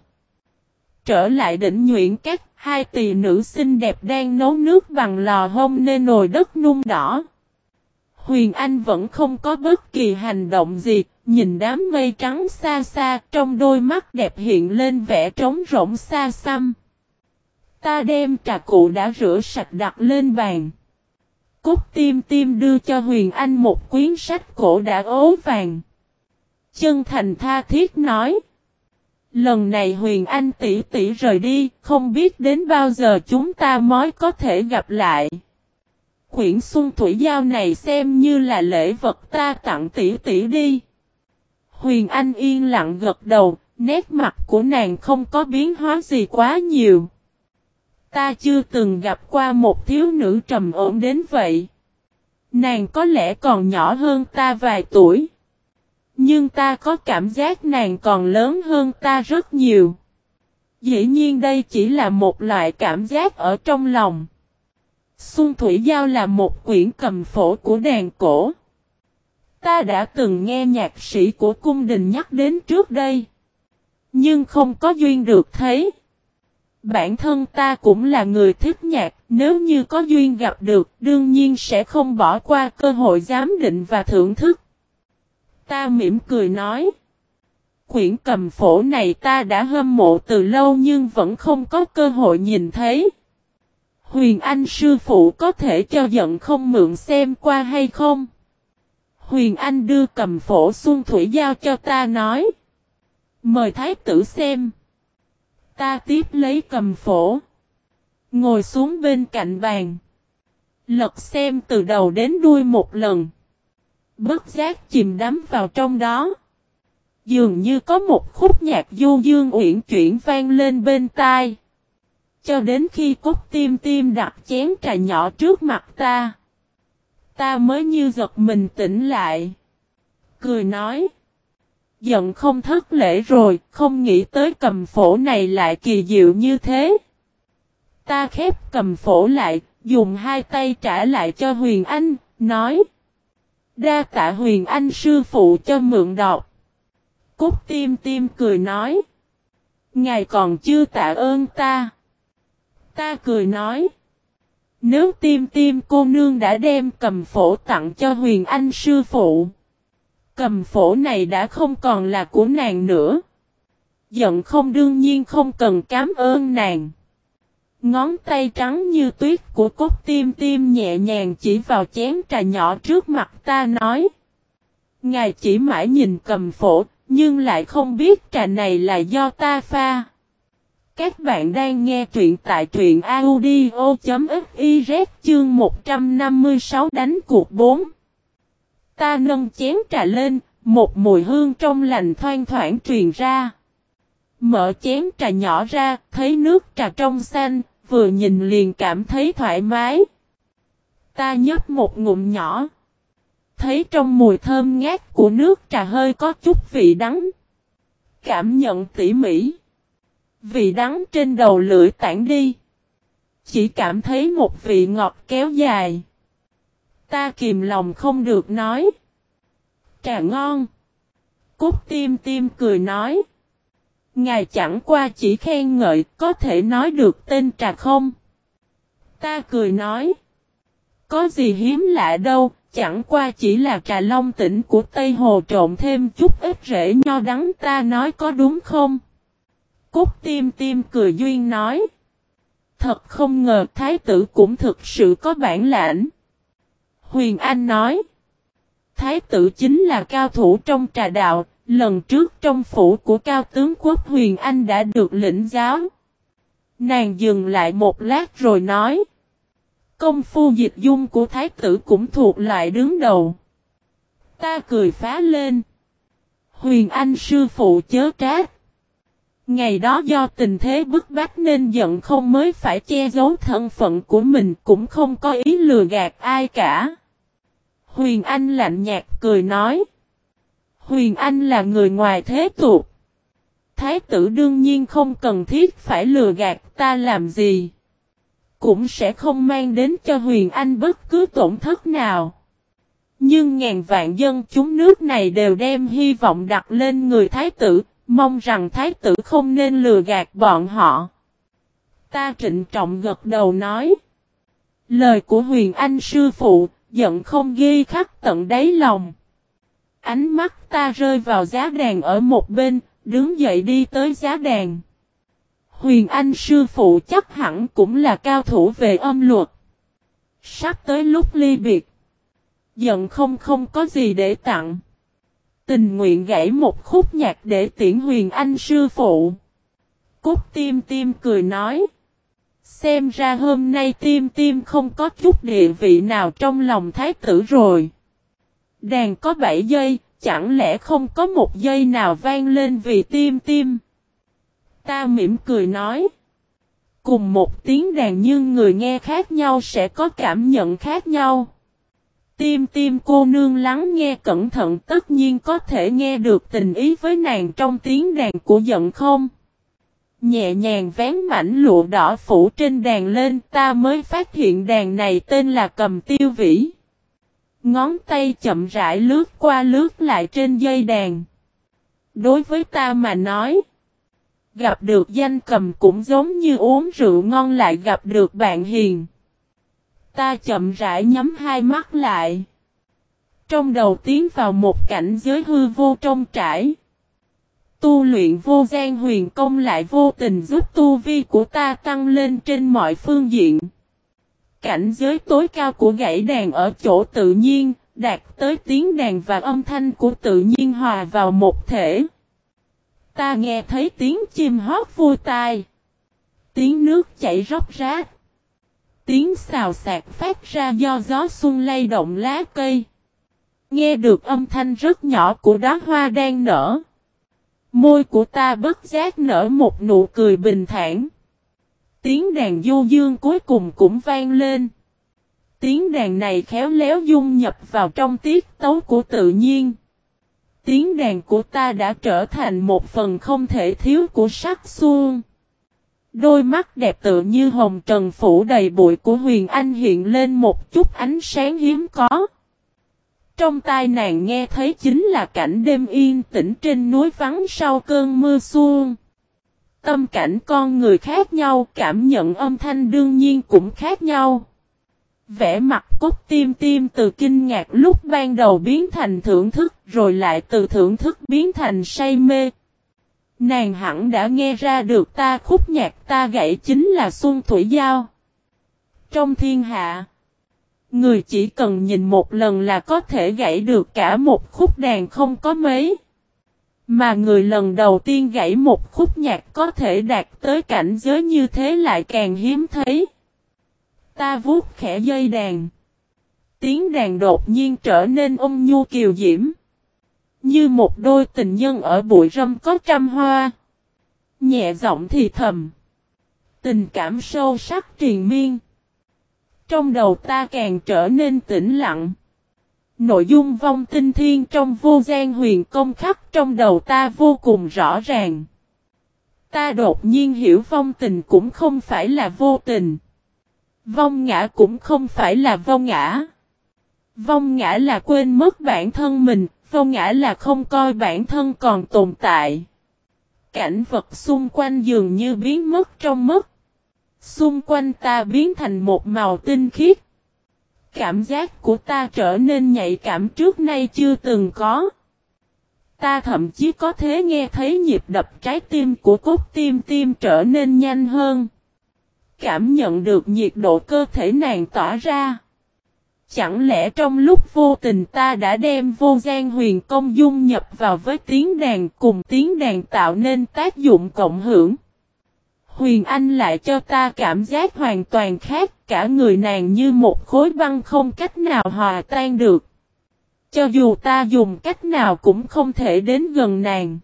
Trở lại đỉnh nhuyễn các hai tỳ nữ xinh đẹp đang nấu nước bằng lò hông nên nồi đất nung đỏ. Huyền Anh vẫn không có bất kỳ hành động gì, nhìn đám mây trắng xa xa, trong đôi mắt đẹp hiện lên vẻ trống rỗng xa xăm. Ta đem trà cụ đã rửa sạch đặt lên bàn. Cúc tim tim đưa cho Huyền Anh một quyển sách cổ đã ố vàng. Chân thành tha thiết nói. Lần này Huyền Anh tỷ tỷ rời đi, không biết đến bao giờ chúng ta mới có thể gặp lại. Quyển Xuân Thủy Giao này xem như là lễ vật ta tặng tỷ tỷ đi. Huyền Anh yên lặng gật đầu, nét mặt của nàng không có biến hóa gì quá nhiều. Ta chưa từng gặp qua một thiếu nữ trầm ổn đến vậy. Nàng có lẽ còn nhỏ hơn ta vài tuổi. Nhưng ta có cảm giác nàng còn lớn hơn ta rất nhiều. Dĩ nhiên đây chỉ là một loại cảm giác ở trong lòng. Xuân Thủy Giao là một quyển cầm phổ của đàn cổ. Ta đã từng nghe nhạc sĩ của cung đình nhắc đến trước đây. Nhưng không có duyên được thấy. Bản thân ta cũng là người thích nhạc, nếu như có duyên gặp được, đương nhiên sẽ không bỏ qua cơ hội giám định và thưởng thức. Ta mỉm cười nói. Quyển cầm phổ này ta đã hâm mộ từ lâu nhưng vẫn không có cơ hội nhìn thấy. Huyền Anh sư phụ có thể cho giận không mượn xem qua hay không? Huyền Anh đưa cầm phổ xuân thủy giao cho ta nói. Mời thái tử xem. Ta tiếp lấy cầm phổ. Ngồi xuống bên cạnh bàn. Lật xem từ đầu đến đuôi một lần. Bất giác chìm đắm vào trong đó. Dường như có một khúc nhạc du dương uyển chuyển vang lên bên tai. Cho đến khi cốt tim tim đặt chén trà nhỏ trước mặt ta. Ta mới như giật mình tỉnh lại. Cười nói. Giận không thất lễ rồi, không nghĩ tới cầm phổ này lại kỳ diệu như thế. Ta khép cầm phổ lại, dùng hai tay trả lại cho Huyền Anh, nói. Đa tạ Huyền Anh sư phụ cho mượn đọc. Cúc tim tim cười nói. Ngài còn chưa tạ ơn ta. Ta cười nói. Nếu tim tim cô nương đã đem cầm phổ tặng cho huyền anh sư phụ. Cầm phổ này đã không còn là của nàng nữa. Giận không đương nhiên không cần cảm ơn nàng. Ngón tay trắng như tuyết của cốt tim tim nhẹ nhàng chỉ vào chén trà nhỏ trước mặt ta nói. Ngài chỉ mãi nhìn cầm phổ, nhưng lại không biết trà này là do ta pha. Các bạn đang nghe truyện tại truyện audio.fiz chương 156 đánh cuộc 4. Ta nâng chén trà lên, một mùi hương trong lành thoang thoảng truyền ra. Mở chén trà nhỏ ra, thấy nước trà trong xanh, vừa nhìn liền cảm thấy thoải mái. Ta nhấp một ngụm nhỏ. Thấy trong mùi thơm ngát của nước trà hơi có chút vị đắng. Cảm nhận tỉ mỉ. Vị đắng trên đầu lưỡi tản đi. Chỉ cảm thấy một vị ngọt kéo dài. Ta kìm lòng không được nói. Trà ngon. Cúc tim tim cười nói. Ngài chẳng qua chỉ khen ngợi có thể nói được tên trà không? Ta cười nói. Có gì hiếm lạ đâu, chẳng qua chỉ là trà long tỉnh của Tây Hồ trộn thêm chút ít rễ nho đắng ta nói có đúng không? Cúc tim tim cười duyên nói. Thật không ngờ thái tử cũng thực sự có bản lãnh. Huyền Anh nói. Thái tử chính là cao thủ trong trà đạo, lần trước trong phủ của cao tướng quốc Huyền Anh đã được lĩnh giáo. Nàng dừng lại một lát rồi nói. Công phu dịch dung của thái tử cũng thuộc loại đứng đầu. Ta cười phá lên. Huyền Anh sư phụ chớ trách. Ngày đó do tình thế bức bách nên giận không mới phải che giấu thân phận của mình cũng không có ý lừa gạt ai cả. Huyền Anh lạnh nhạt cười nói. Huyền Anh là người ngoài thế tục. Thái tử đương nhiên không cần thiết phải lừa gạt ta làm gì. Cũng sẽ không mang đến cho Huyền Anh bất cứ tổn thất nào. Nhưng ngàn vạn dân chúng nước này đều đem hy vọng đặt lên người thái tử, mong rằng thái tử không nên lừa gạt bọn họ. Ta trịnh trọng gật đầu nói. Lời của Huyền Anh sư phụ, giận không ghi khắc tận đáy lòng. Ánh mắt ta rơi vào giá đàn ở một bên, đứng dậy đi tới giá đàn. Huyền Anh sư phụ chắc hẳn cũng là cao thủ về âm luật. Sắp tới lúc ly biệt. Giận không không có gì để tặng. Tình nguyện gãy một khúc nhạc để tiễn huyền anh sư phụ. Cúc tim tim cười nói. Xem ra hôm nay tim tim không có chút địa vị nào trong lòng thái tử rồi. Đàn có 7 giây, chẳng lẽ không có một giây nào vang lên vì tim tim. Ta mỉm cười nói. Cùng một tiếng đàn nhưng người nghe khác nhau sẽ có cảm nhận khác nhau. Tim tim cô nương lắng nghe cẩn thận, tất nhiên có thể nghe được tình ý với nàng trong tiếng đàn của giận không. Nhẹ nhàng vén mảnh lụa đỏ phủ trên đàn lên, ta mới phát hiện đàn này tên là cầm tiêu vĩ. Ngón tay chậm rãi lướt qua lướt lại trên dây đàn. Đối với ta mà nói. Gặp được danh cầm cũng giống như uống rượu ngon lại gặp được bạn hiền. Ta chậm rãi nhắm hai mắt lại. Trong đầu tiến vào một cảnh giới hư vô trong trải. Tu luyện vô gian huyền công lại vô tình giúp tu vi của ta tăng lên trên mọi phương diện. Cảnh giới tối cao của gãy đàn ở chỗ tự nhiên, đạt tới tiếng đàn và âm thanh của tự nhiên hòa vào một thể. Ta nghe thấy tiếng chim hót vui tai. Tiếng nước chảy róc rách. Tiếng xào xạc phát ra do gió xuân lay động lá cây. Nghe được âm thanh rất nhỏ của đóa hoa đang nở. Môi của ta bất giác nở một nụ cười bình thản. Tiếng đàn du dương cuối cùng cũng vang lên. Tiếng đàn này khéo léo dung nhập vào trong tiết tấu của tự nhiên. Tiếng đàn của ta đã trở thành một phần không thể thiếu của sắc xuông. Đôi mắt đẹp tự như hồng trần phủ đầy bụi của Huyền Anh hiện lên một chút ánh sáng hiếm có. Trong tai nàng nghe thấy chính là cảnh đêm yên tĩnh trên núi vắng sau cơn mưa xuông. Tâm cảnh con người khác nhau, cảm nhận âm thanh đương nhiên cũng khác nhau. Vẽ mặt cốt tim tim từ kinh ngạc lúc ban đầu biến thành thưởng thức rồi lại từ thưởng thức biến thành say mê. Nàng hẳn đã nghe ra được ta khúc nhạc ta gãy chính là Xuân Thủy Giao. Trong thiên hạ, người chỉ cần nhìn một lần là có thể gãy được cả một khúc đàn không có mấy. Mà người lần đầu tiên gãy một khúc nhạc có thể đạt tới cảnh giới như thế lại càng hiếm thấy. Ta vuốt khẽ dây đàn. Tiếng đàn đột nhiên trở nên ôm nhu kiều diễm. Như một đôi tình nhân ở bụi râm có trăm hoa. Nhẹ giọng thì thầm. Tình cảm sâu sắc triền miên. Trong đầu ta càng trở nên tĩnh lặng. Nội dung vong tinh thiên trong vô gian huyền công khắc trong đầu ta vô cùng rõ ràng. Ta đột nhiên hiểu vong tình cũng không phải là vô tình. Vong ngã cũng không phải là vong ngã. Vong ngã là quên mất bản thân mình, Vô ngã là không coi bản thân còn tồn tại. Cảnh vật xung quanh dường như biến mất trong mất. Xung quanh ta biến thành một màu tinh khiết. Cảm giác của ta trở nên nhạy cảm trước nay chưa từng có. Ta thậm chí có thể nghe thấy nhịp đập trái tim của cốt tim tim trở nên nhanh hơn. Cảm nhận được nhiệt độ cơ thể nàng tỏa ra. Chẳng lẽ trong lúc vô tình ta đã đem vô gian huyền công dung nhập vào với tiếng đàn cùng tiếng đàn tạo nên tác dụng cộng hưởng. Huyền Anh lại cho ta cảm giác hoàn toàn khác, cả người nàng như một khối băng không cách nào hòa tan được. Cho dù ta dùng cách nào cũng không thể đến gần nàng.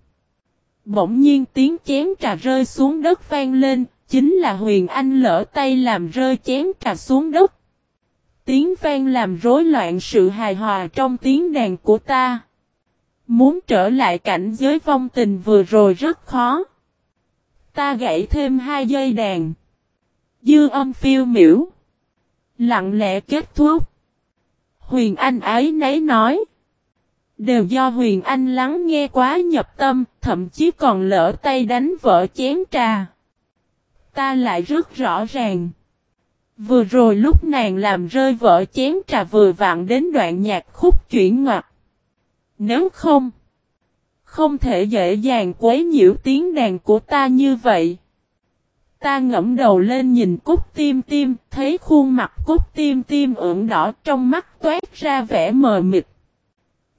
Bỗng nhiên tiếng chén trà rơi xuống đất vang lên, chính là Huyền Anh lỡ tay làm rơi chén trà xuống đất. Tiếng vang làm rối loạn sự hài hòa trong tiếng đàn của ta. Muốn trở lại cảnh giới vong tình vừa rồi rất khó. Ta gãy thêm hai dây đàn. Dư âm phiêu miểu. Lặng lẽ kết thúc. Huyền Anh ấy nấy nói. Đều do Huyền Anh lắng nghe quá nhập tâm, thậm chí còn lỡ tay đánh vỡ chén trà. Ta lại rất rõ ràng. Vừa rồi lúc nàng làm rơi vỡ chén trà vừa vặn đến đoạn nhạc khúc chuyển ngoặt. Nếu không, không thể dễ dàng quấy nhiễu tiếng đàn của ta như vậy. Ta ngẫm đầu lên nhìn cúc tim tim, thấy khuôn mặt cúc tim tim ửng đỏ trong mắt toát ra vẻ mờ mịt.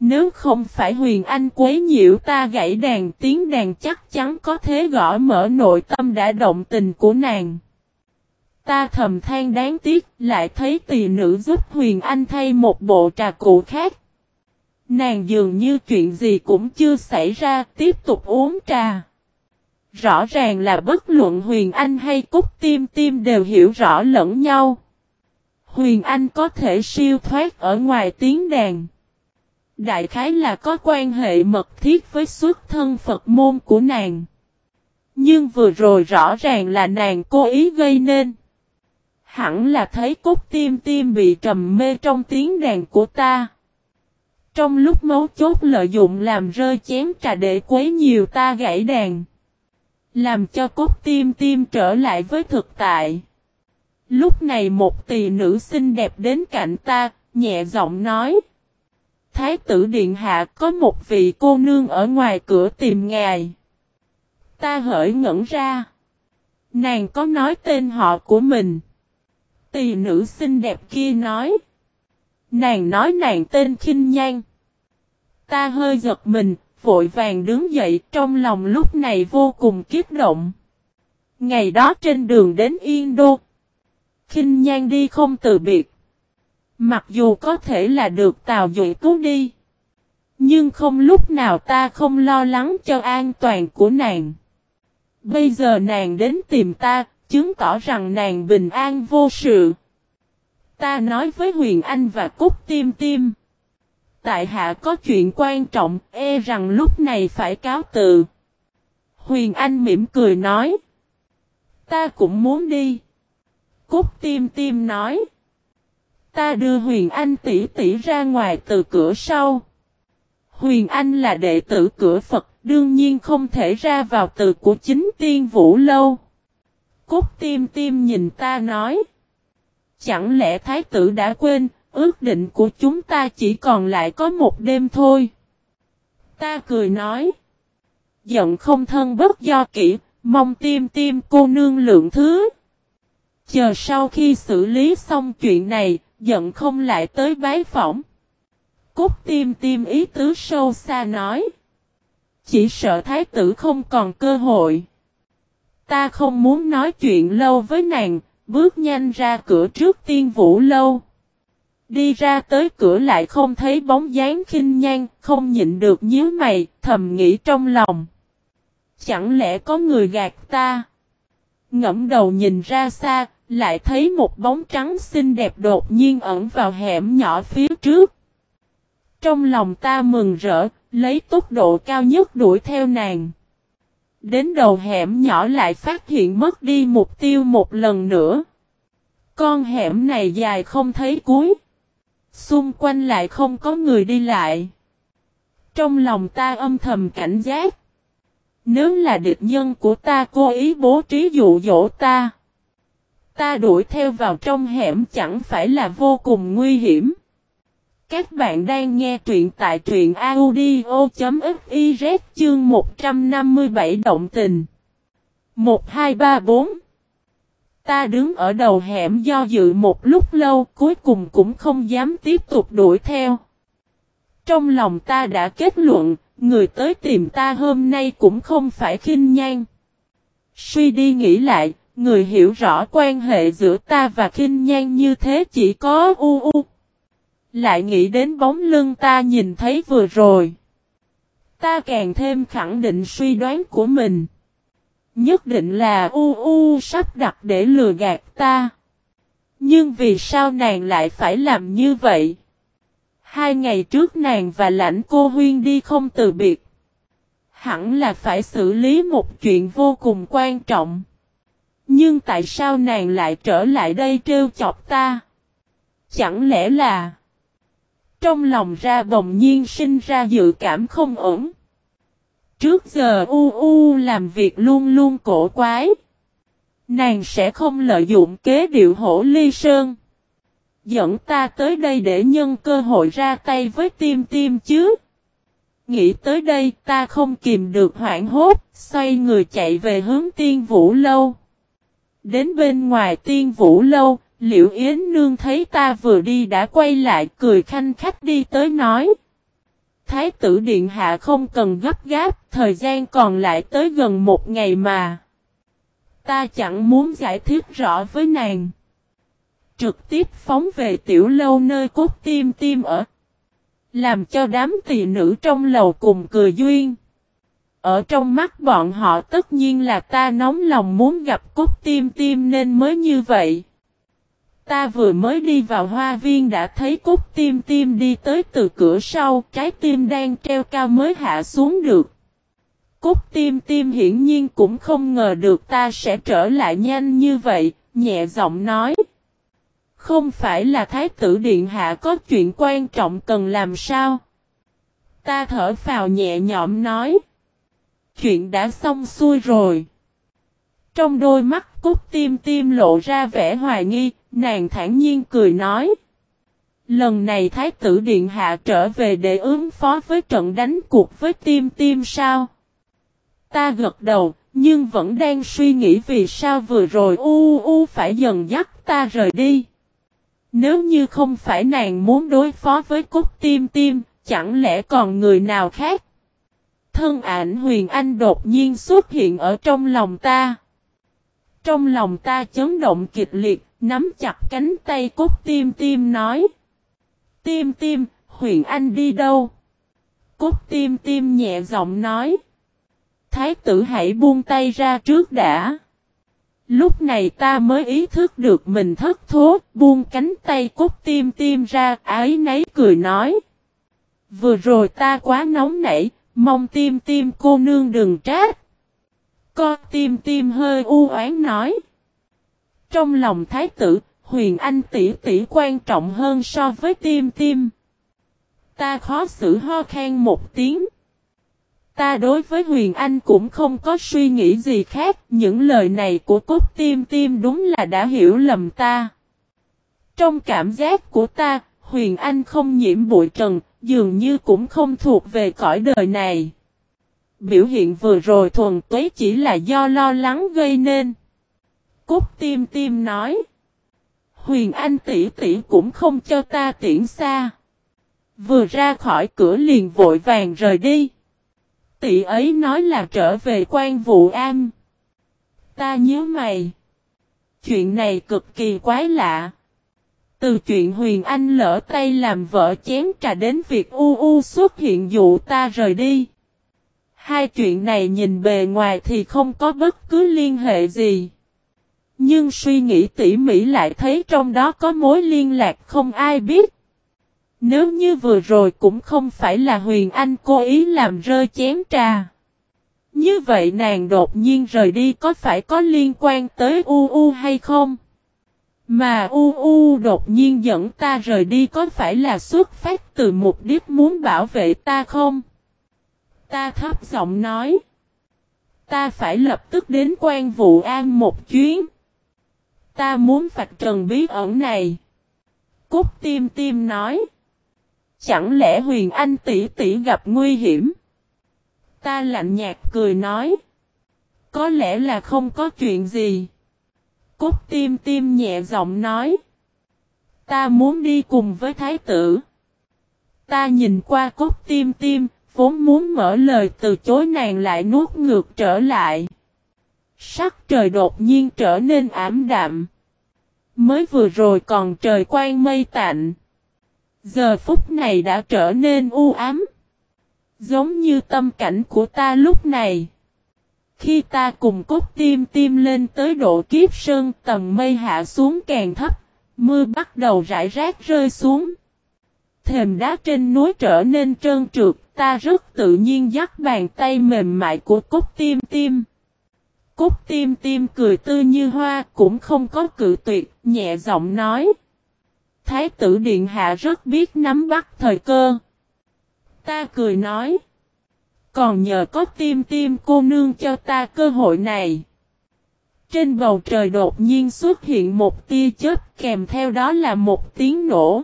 Nếu không phải huyền anh quấy nhiễu ta gãy đàn tiếng đàn chắc chắn có thế gõ mở nội tâm đã động tình của nàng. Ta thầm than đáng tiếc, lại thấy tỳ nữ giúp huyền anh thay một bộ trà cụ khác. Nàng dường như chuyện gì cũng chưa xảy ra, tiếp tục uống trà. Rõ ràng là bất luận Huyền Anh hay Cúc Tim Tim đều hiểu rõ lẫn nhau. Huyền Anh có thể siêu thoát ở ngoài tiếng đàn. Đại khái là có quan hệ mật thiết với xuất thân Phật môn của nàng. Nhưng vừa rồi rõ ràng là nàng cố ý gây nên. Hẳn là thấy cốt tim tim bị trầm mê trong tiếng đàn của ta. Trong lúc mấu chốt lợi dụng làm rơi chén trà để quấy nhiều ta gãy đàn. Làm cho cốt tim tim trở lại với thực tại. Lúc này một tỳ nữ xinh đẹp đến cạnh ta, nhẹ giọng nói. Thái tử Điện Hạ có một vị cô nương ở ngoài cửa tìm ngài. Ta hỡi ngẩn ra. Nàng có nói tên họ của mình. Tỳ nữ xinh đẹp kia nói. Nàng nói nàng tên khinh Nhan. Ta hơi giật mình, vội vàng đứng dậy trong lòng lúc này vô cùng kiếp động. Ngày đó trên đường đến Yên Đô. khinh Nhan đi không từ biệt. Mặc dù có thể là được Tào Duệ cứu đi. Nhưng không lúc nào ta không lo lắng cho an toàn của nàng. Bây giờ nàng đến tìm ta, chứng tỏ rằng nàng bình an vô sự. Ta nói với Huyền Anh và Cúc Tim Tim. Tại hạ có chuyện quan trọng, e rằng lúc này phải cáo từ. Huyền Anh mỉm cười nói. Ta cũng muốn đi. Cúc Tim Tim nói. Ta đưa Huyền Anh tỷ tỷ ra ngoài từ cửa sau. Huyền Anh là đệ tử cửa Phật, đương nhiên không thể ra vào từ của chính tiên vũ lâu. Cúc tim tim nhìn ta nói. Chẳng lẽ thái tử đã quên, ước định của chúng ta chỉ còn lại có một đêm thôi. Ta cười nói. Giận không thân bất do kỹ, mong tim tim cô nương lượng thứ. Chờ sau khi xử lý xong chuyện này, giận không lại tới bái phỏng. Cúc tim tim ý tứ sâu xa nói. Chỉ sợ thái tử không còn cơ hội. Ta không muốn nói chuyện lâu với nàng, bước nhanh ra cửa trước tiên vũ lâu. Đi ra tới cửa lại không thấy bóng dáng khinh nhan, không nhịn được nhíu mày, thầm nghĩ trong lòng. Chẳng lẽ có người gạt ta? Ngẫm đầu nhìn ra xa, lại thấy một bóng trắng xinh đẹp đột nhiên ẩn vào hẻm nhỏ phía trước. Trong lòng ta mừng rỡ, lấy tốc độ cao nhất đuổi theo nàng. Đến đầu hẻm nhỏ lại phát hiện mất đi mục tiêu một lần nữa. Con hẻm này dài không thấy cuối. Xung quanh lại không có người đi lại. Trong lòng ta âm thầm cảnh giác. Nếu là địch nhân của ta cố ý bố trí dụ dỗ ta. Ta đuổi theo vào trong hẻm chẳng phải là vô cùng nguy hiểm. Các bạn đang nghe truyện tại truyện audio.fiz chương 157 động tình. 1, 2, 3, 4 Ta đứng ở đầu hẻm do dự một lúc lâu cuối cùng cũng không dám tiếp tục đuổi theo. Trong lòng ta đã kết luận, người tới tìm ta hôm nay cũng không phải khinh nhan. Suy đi nghĩ lại, người hiểu rõ quan hệ giữa ta và khinh nhan như thế chỉ có u u. Lại nghĩ đến bóng lưng ta nhìn thấy vừa rồi. Ta càng thêm khẳng định suy đoán của mình. Nhất định là u u sắp đặt để lừa gạt ta. Nhưng vì sao nàng lại phải làm như vậy? Hai ngày trước nàng và lãnh cô huyên đi không từ biệt. Hẳn là phải xử lý một chuyện vô cùng quan trọng. Nhưng tại sao nàng lại trở lại đây trêu chọc ta? Chẳng lẽ là... Trong lòng ra bồng nhiên sinh ra dự cảm không ổn. Trước giờ u u làm việc luôn luôn cổ quái. Nàng sẽ không lợi dụng kế điệu hổ ly sơn. Dẫn ta tới đây để nhân cơ hội ra tay với tim tim chứ. Nghĩ tới đây ta không kìm được hoảng hốt, xoay người chạy về hướng tiên vũ lâu. Đến bên ngoài tiên vũ lâu, Liễu Yến Nương thấy ta vừa đi đã quay lại cười khanh khách đi tới nói. Thái tử Điện Hạ không cần gấp gáp, thời gian còn lại tới gần một ngày mà. Ta chẳng muốn giải thích rõ với nàng. Trực tiếp phóng về tiểu lâu nơi cốt tim tim ở. Làm cho đám tỳ nữ trong lầu cùng cười duyên. Ở trong mắt bọn họ tất nhiên là ta nóng lòng muốn gặp cốt tim tim nên mới như vậy. Ta vừa mới đi vào hoa viên đã thấy cúc tim tim đi tới từ cửa sau, trái tim đang treo cao mới hạ xuống được. cúc tim tim hiển nhiên cũng không ngờ được ta sẽ trở lại nhanh như vậy, nhẹ giọng nói. Không phải là Thái tử Điện Hạ có chuyện quan trọng cần làm sao? Ta thở phào nhẹ nhõm nói. Chuyện đã xong xuôi rồi. Trong đôi mắt cúc tim tim lộ ra vẻ hoài nghi, nàng thản nhiên cười nói. Lần này Thái tử Điện Hạ trở về để ứng phó với trận đánh cuộc với tim tim sao? Ta gật đầu, nhưng vẫn đang suy nghĩ vì sao vừa rồi u u phải dần dắt ta rời đi. Nếu như không phải nàng muốn đối phó với cúc tim tim, chẳng lẽ còn người nào khác? Thân ảnh huyền anh đột nhiên xuất hiện ở trong lòng ta. Trong lòng ta chấn động kịch liệt, nắm chặt cánh tay cúc tim tim nói. Tim tim, huyện anh đi đâu? Cúc tim tim nhẹ giọng nói. Thái tử hãy buông tay ra trước đã. Lúc này ta mới ý thức được mình thất thố, buông cánh tay cốt tim tim ra, ái nấy cười nói. Vừa rồi ta quá nóng nảy, mong tim tim cô nương đừng trách. Con tim tim hơi u oán nói. Trong lòng thái tử, huyền anh tỷ tỷ quan trọng hơn so với tim tim. Ta khó xử ho khen một tiếng. Ta đối với Huyền Anh cũng không có suy nghĩ gì khác, những lời này của cốt tim tim đúng là đã hiểu lầm ta. Trong cảm giác của ta, Huyền Anh không nhiễm bụi trần, dường như cũng không thuộc về cõi đời này. Biểu hiện vừa rồi thuần tuế chỉ là do lo lắng gây nên. Cúc tim tim nói. Huyền Anh tỷ tỷ cũng không cho ta tiễn xa. Vừa ra khỏi cửa liền vội vàng rời đi tỷ ấy nói là trở về quan vụ am. Ta nhớ mày. Chuyện này cực kỳ quái lạ. Từ chuyện Huyền Anh lỡ tay làm vợ chén trà đến việc u u xuất hiện dụ ta rời đi. Hai chuyện này nhìn bề ngoài thì không có bất cứ liên hệ gì. Nhưng suy nghĩ tỉ mỉ lại thấy trong đó có mối liên lạc không ai biết. Nếu như vừa rồi cũng không phải là Huyền Anh cố ý làm rơi chén trà. Như vậy nàng đột nhiên rời đi có phải có liên quan tới U U hay không? Mà U U đột nhiên dẫn ta rời đi có phải là xuất phát từ mục đích muốn bảo vệ ta không? Ta thấp giọng nói. Ta phải lập tức đến quan vụ an một chuyến. Ta muốn vạch trần bí ẩn này. Cúc tim tim nói. Chẳng lẽ huyền anh tỷ tỷ gặp nguy hiểm? Ta lạnh nhạt cười nói. Có lẽ là không có chuyện gì. Cúc tim tim nhẹ giọng nói. Ta muốn đi cùng với thái tử. Ta nhìn qua cúc tim tim, vốn muốn mở lời từ chối nàng lại nuốt ngược trở lại. Sắc trời đột nhiên trở nên ảm đạm. Mới vừa rồi còn trời quang mây tạnh. Giờ phút này đã trở nên u ám. Giống như tâm cảnh của ta lúc này. Khi ta cùng cốt tim tim lên tới độ kiếp sơn tầng mây hạ xuống càng thấp, mưa bắt đầu rải rác rơi xuống. Thềm đá trên núi trở nên trơn trượt, ta rất tự nhiên dắt bàn tay mềm mại của cốt tim tim. Cúc tim tim cười tươi như hoa cũng không có cự tuyệt, nhẹ giọng nói. Thái tử Điện Hạ rất biết nắm bắt thời cơ. Ta cười nói. Còn nhờ có tim tim cô nương cho ta cơ hội này. Trên bầu trời đột nhiên xuất hiện một tia chớp kèm theo đó là một tiếng nổ.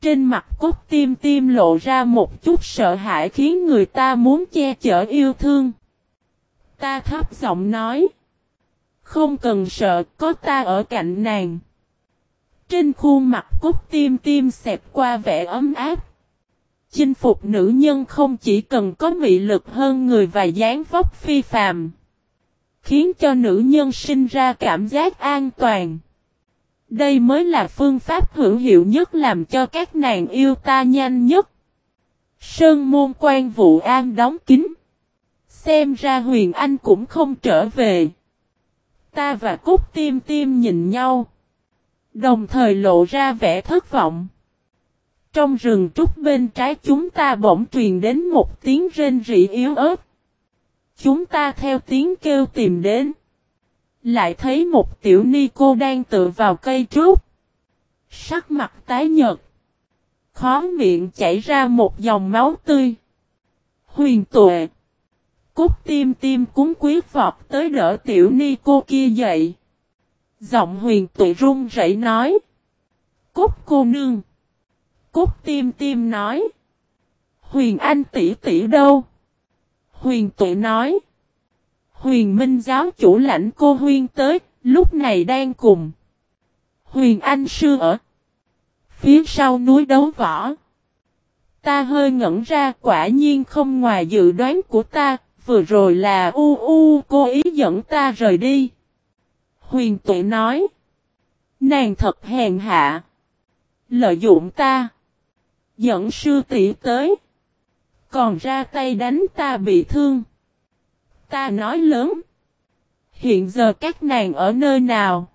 Trên mặt cốt tim tim lộ ra một chút sợ hãi khiến người ta muốn che chở yêu thương. Ta thấp giọng nói. Không cần sợ, có ta ở cạnh nàng. Trên khuôn mặt cúc tim tim xẹp qua vẻ ấm áp. Chinh phục nữ nhân không chỉ cần có mị lực hơn người và dáng vóc phi phàm. Khiến cho nữ nhân sinh ra cảm giác an toàn. Đây mới là phương pháp hữu hiệu nhất làm cho các nàng yêu ta nhanh nhất. Sơn môn quan vụ an đóng kín. Xem ra huyền anh cũng không trở về. Ta và Cúc Tim Tim nhìn nhau. Đồng thời lộ ra vẻ thất vọng. Trong rừng trúc bên trái chúng ta bỗng truyền đến một tiếng rên rỉ yếu ớt. Chúng ta theo tiếng kêu tìm đến. Lại thấy một tiểu ni cô đang tựa vào cây trúc. Sắc mặt tái nhợt. Khó miệng chảy ra một dòng máu tươi. Huyền tuệ. Cúc tim tim cúng quyết vọt tới đỡ tiểu ni cô kia dậy. Giọng huyền tụi run rẩy nói. Cúc cô nương. Cúc tim tim nói. Huyền anh tỷ tỷ đâu? Huyền tụi nói. Huyền minh giáo chủ lãnh cô Huyền tới, lúc này đang cùng. Huyền anh sư ở. Phía sau núi đấu võ. Ta hơi ngẩn ra quả nhiên không ngoài dự đoán của ta, vừa rồi là u u, cô ý dẫn ta rời đi. Huyền tuệ nói. Nàng thật hèn hạ. Lợi dụng ta. Dẫn sư tỷ tới. Còn ra tay đánh ta bị thương. Ta nói lớn. Hiện giờ các nàng ở nơi nào?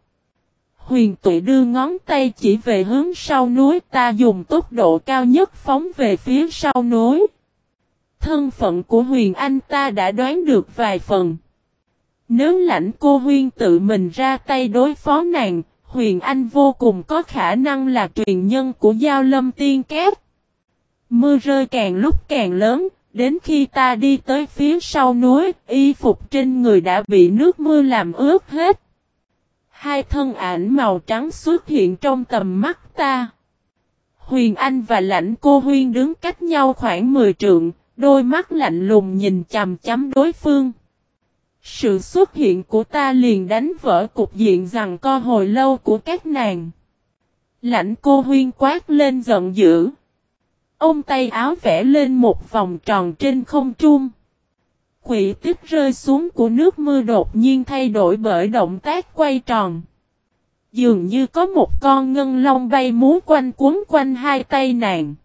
Huyền Tuệ đưa ngón tay chỉ về hướng sau núi, ta dùng tốc độ cao nhất phóng về phía sau núi. Thân phận của huyền anh ta đã đoán được vài phần. Nếu lãnh cô huyên tự mình ra tay đối phó nàng, huyền anh vô cùng có khả năng là truyền nhân của giao lâm tiên két. Mưa rơi càng lúc càng lớn, đến khi ta đi tới phía sau núi, y phục trên người đã bị nước mưa làm ướt hết. Hai thân ảnh màu trắng xuất hiện trong tầm mắt ta. Huyền Anh và lãnh cô Huyên đứng cách nhau khoảng 10 trượng, đôi mắt lạnh lùng nhìn chằm chằm đối phương. Sự xuất hiện của ta liền đánh vỡ cục diện rằng co hồi lâu của các nàng. Lãnh cô Huyên quát lên giận dữ. Ông tay áo vẽ lên một vòng tròn trên không trung. Quỷ tích rơi xuống của nước mưa đột nhiên thay đổi bởi động tác quay tròn. Dường như có một con ngân long bay múa quanh cuốn quanh hai tay nàng.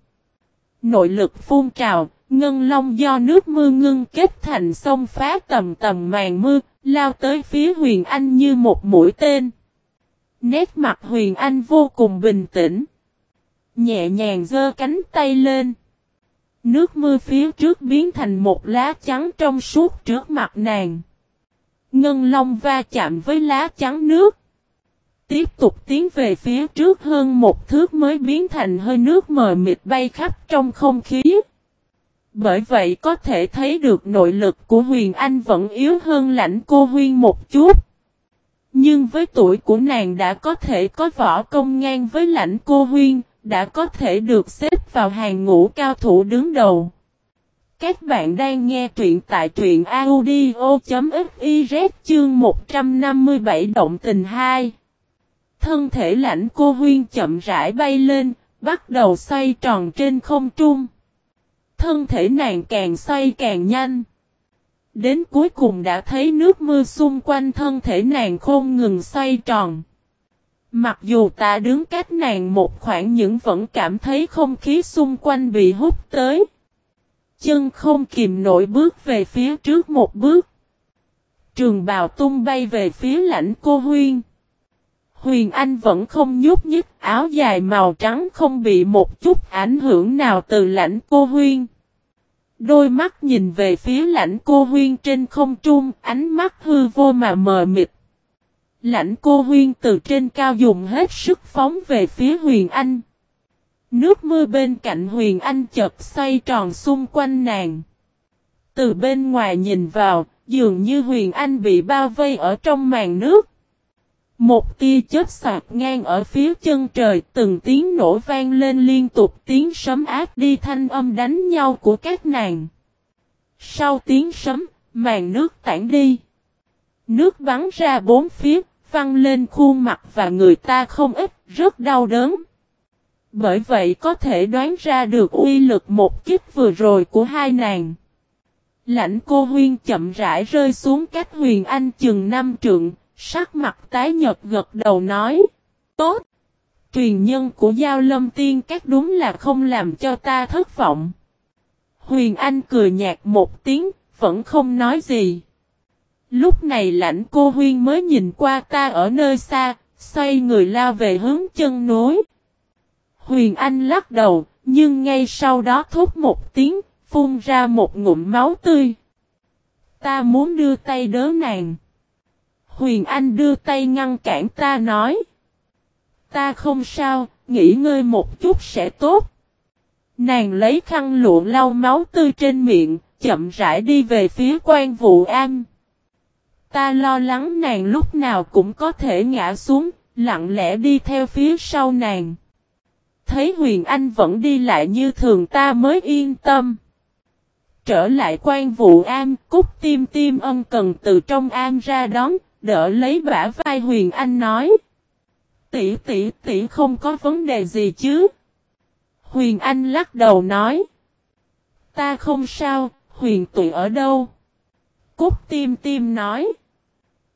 Nội lực phun trào, ngân long do nước mưa ngưng kết thành sông phá tầm tầm màn mưa, lao tới phía huyền anh như một mũi tên. Nét mặt huyền anh vô cùng bình tĩnh. nhẹ nhàng giơ cánh tay lên. Nước mưa phía trước biến thành một lá trắng trong suốt trước mặt nàng. Ngân long va chạm với lá trắng nước. Tiếp tục tiến về phía trước hơn một thước mới biến thành hơi nước mờ mịt bay khắp trong không khí. Bởi vậy có thể thấy được nội lực của Huyền Anh vẫn yếu hơn lãnh cô Huyên một chút. Nhưng với tuổi của nàng đã có thể có võ công ngang với lãnh cô Huyên, đã có thể được xếp vào hàng ngũ cao thủ đứng đầu. Các bạn đang nghe truyện tại truyện audio.fiz chương 157 động tình 2. Thân thể lãnh cô huyên chậm rãi bay lên, bắt đầu xoay tròn trên không trung. Thân thể nàng càng xoay càng nhanh. Đến cuối cùng đã thấy nước mưa xung quanh thân thể nàng không ngừng xoay tròn. Mặc dù ta đứng cách nàng một khoảng nhưng vẫn cảm thấy không khí xung quanh bị hút tới. Chân không kìm nổi bước về phía trước một bước. Trường bào tung bay về phía lãnh cô Huyên. Huyền Anh vẫn không nhúc nhích áo dài màu trắng không bị một chút ảnh hưởng nào từ lãnh cô Huyên. Đôi mắt nhìn về phía lãnh cô Huyên trên không trung ánh mắt hư vô mà mờ mịt. Lãnh cô huyên từ trên cao dùng hết sức phóng về phía huyền anh. Nước mưa bên cạnh huyền anh chợt xoay tròn xung quanh nàng. Từ bên ngoài nhìn vào, dường như huyền anh bị bao vây ở trong màn nước. Một tia chớp sạc ngang ở phía chân trời, từng tiếng nổ vang lên liên tục tiếng sấm ác đi thanh âm đánh nhau của các nàng. Sau tiếng sấm, màn nước tản đi. Nước bắn ra bốn phía, văng lên khuôn mặt và người ta không ít, rất đau đớn. Bởi vậy có thể đoán ra được uy lực một kích vừa rồi của hai nàng. Lãnh cô huyên chậm rãi rơi xuống cách huyền anh chừng năm trượng, sắc mặt tái nhật gật đầu nói. Tốt! Truyền nhân của Giao Lâm Tiên các đúng là không làm cho ta thất vọng. Huyền Anh cười nhạt một tiếng, vẫn không nói gì. Lúc này lãnh cô huyên mới nhìn qua ta ở nơi xa, xoay người lao về hướng chân núi. Huyền Anh lắc đầu, nhưng ngay sau đó thốt một tiếng, phun ra một ngụm máu tươi. Ta muốn đưa tay đỡ nàng. Huyền Anh đưa tay ngăn cản ta nói. Ta không sao, nghỉ ngơi một chút sẽ tốt. Nàng lấy khăn lụa lau máu tươi trên miệng, chậm rãi đi về phía quan vụ an. Ta lo lắng nàng lúc nào cũng có thể ngã xuống, lặng lẽ đi theo phía sau nàng. Thấy Huyền Anh vẫn đi lại như thường ta mới yên tâm. Trở lại quan vụ am, cúc tim tim ân cần từ trong am ra đón, đỡ lấy bả vai Huyền Anh nói. Tỷ tỷ tỷ không có vấn đề gì chứ. Huyền Anh lắc đầu nói. Ta không sao, Huyền tụi ở đâu? Cúc tim tim nói.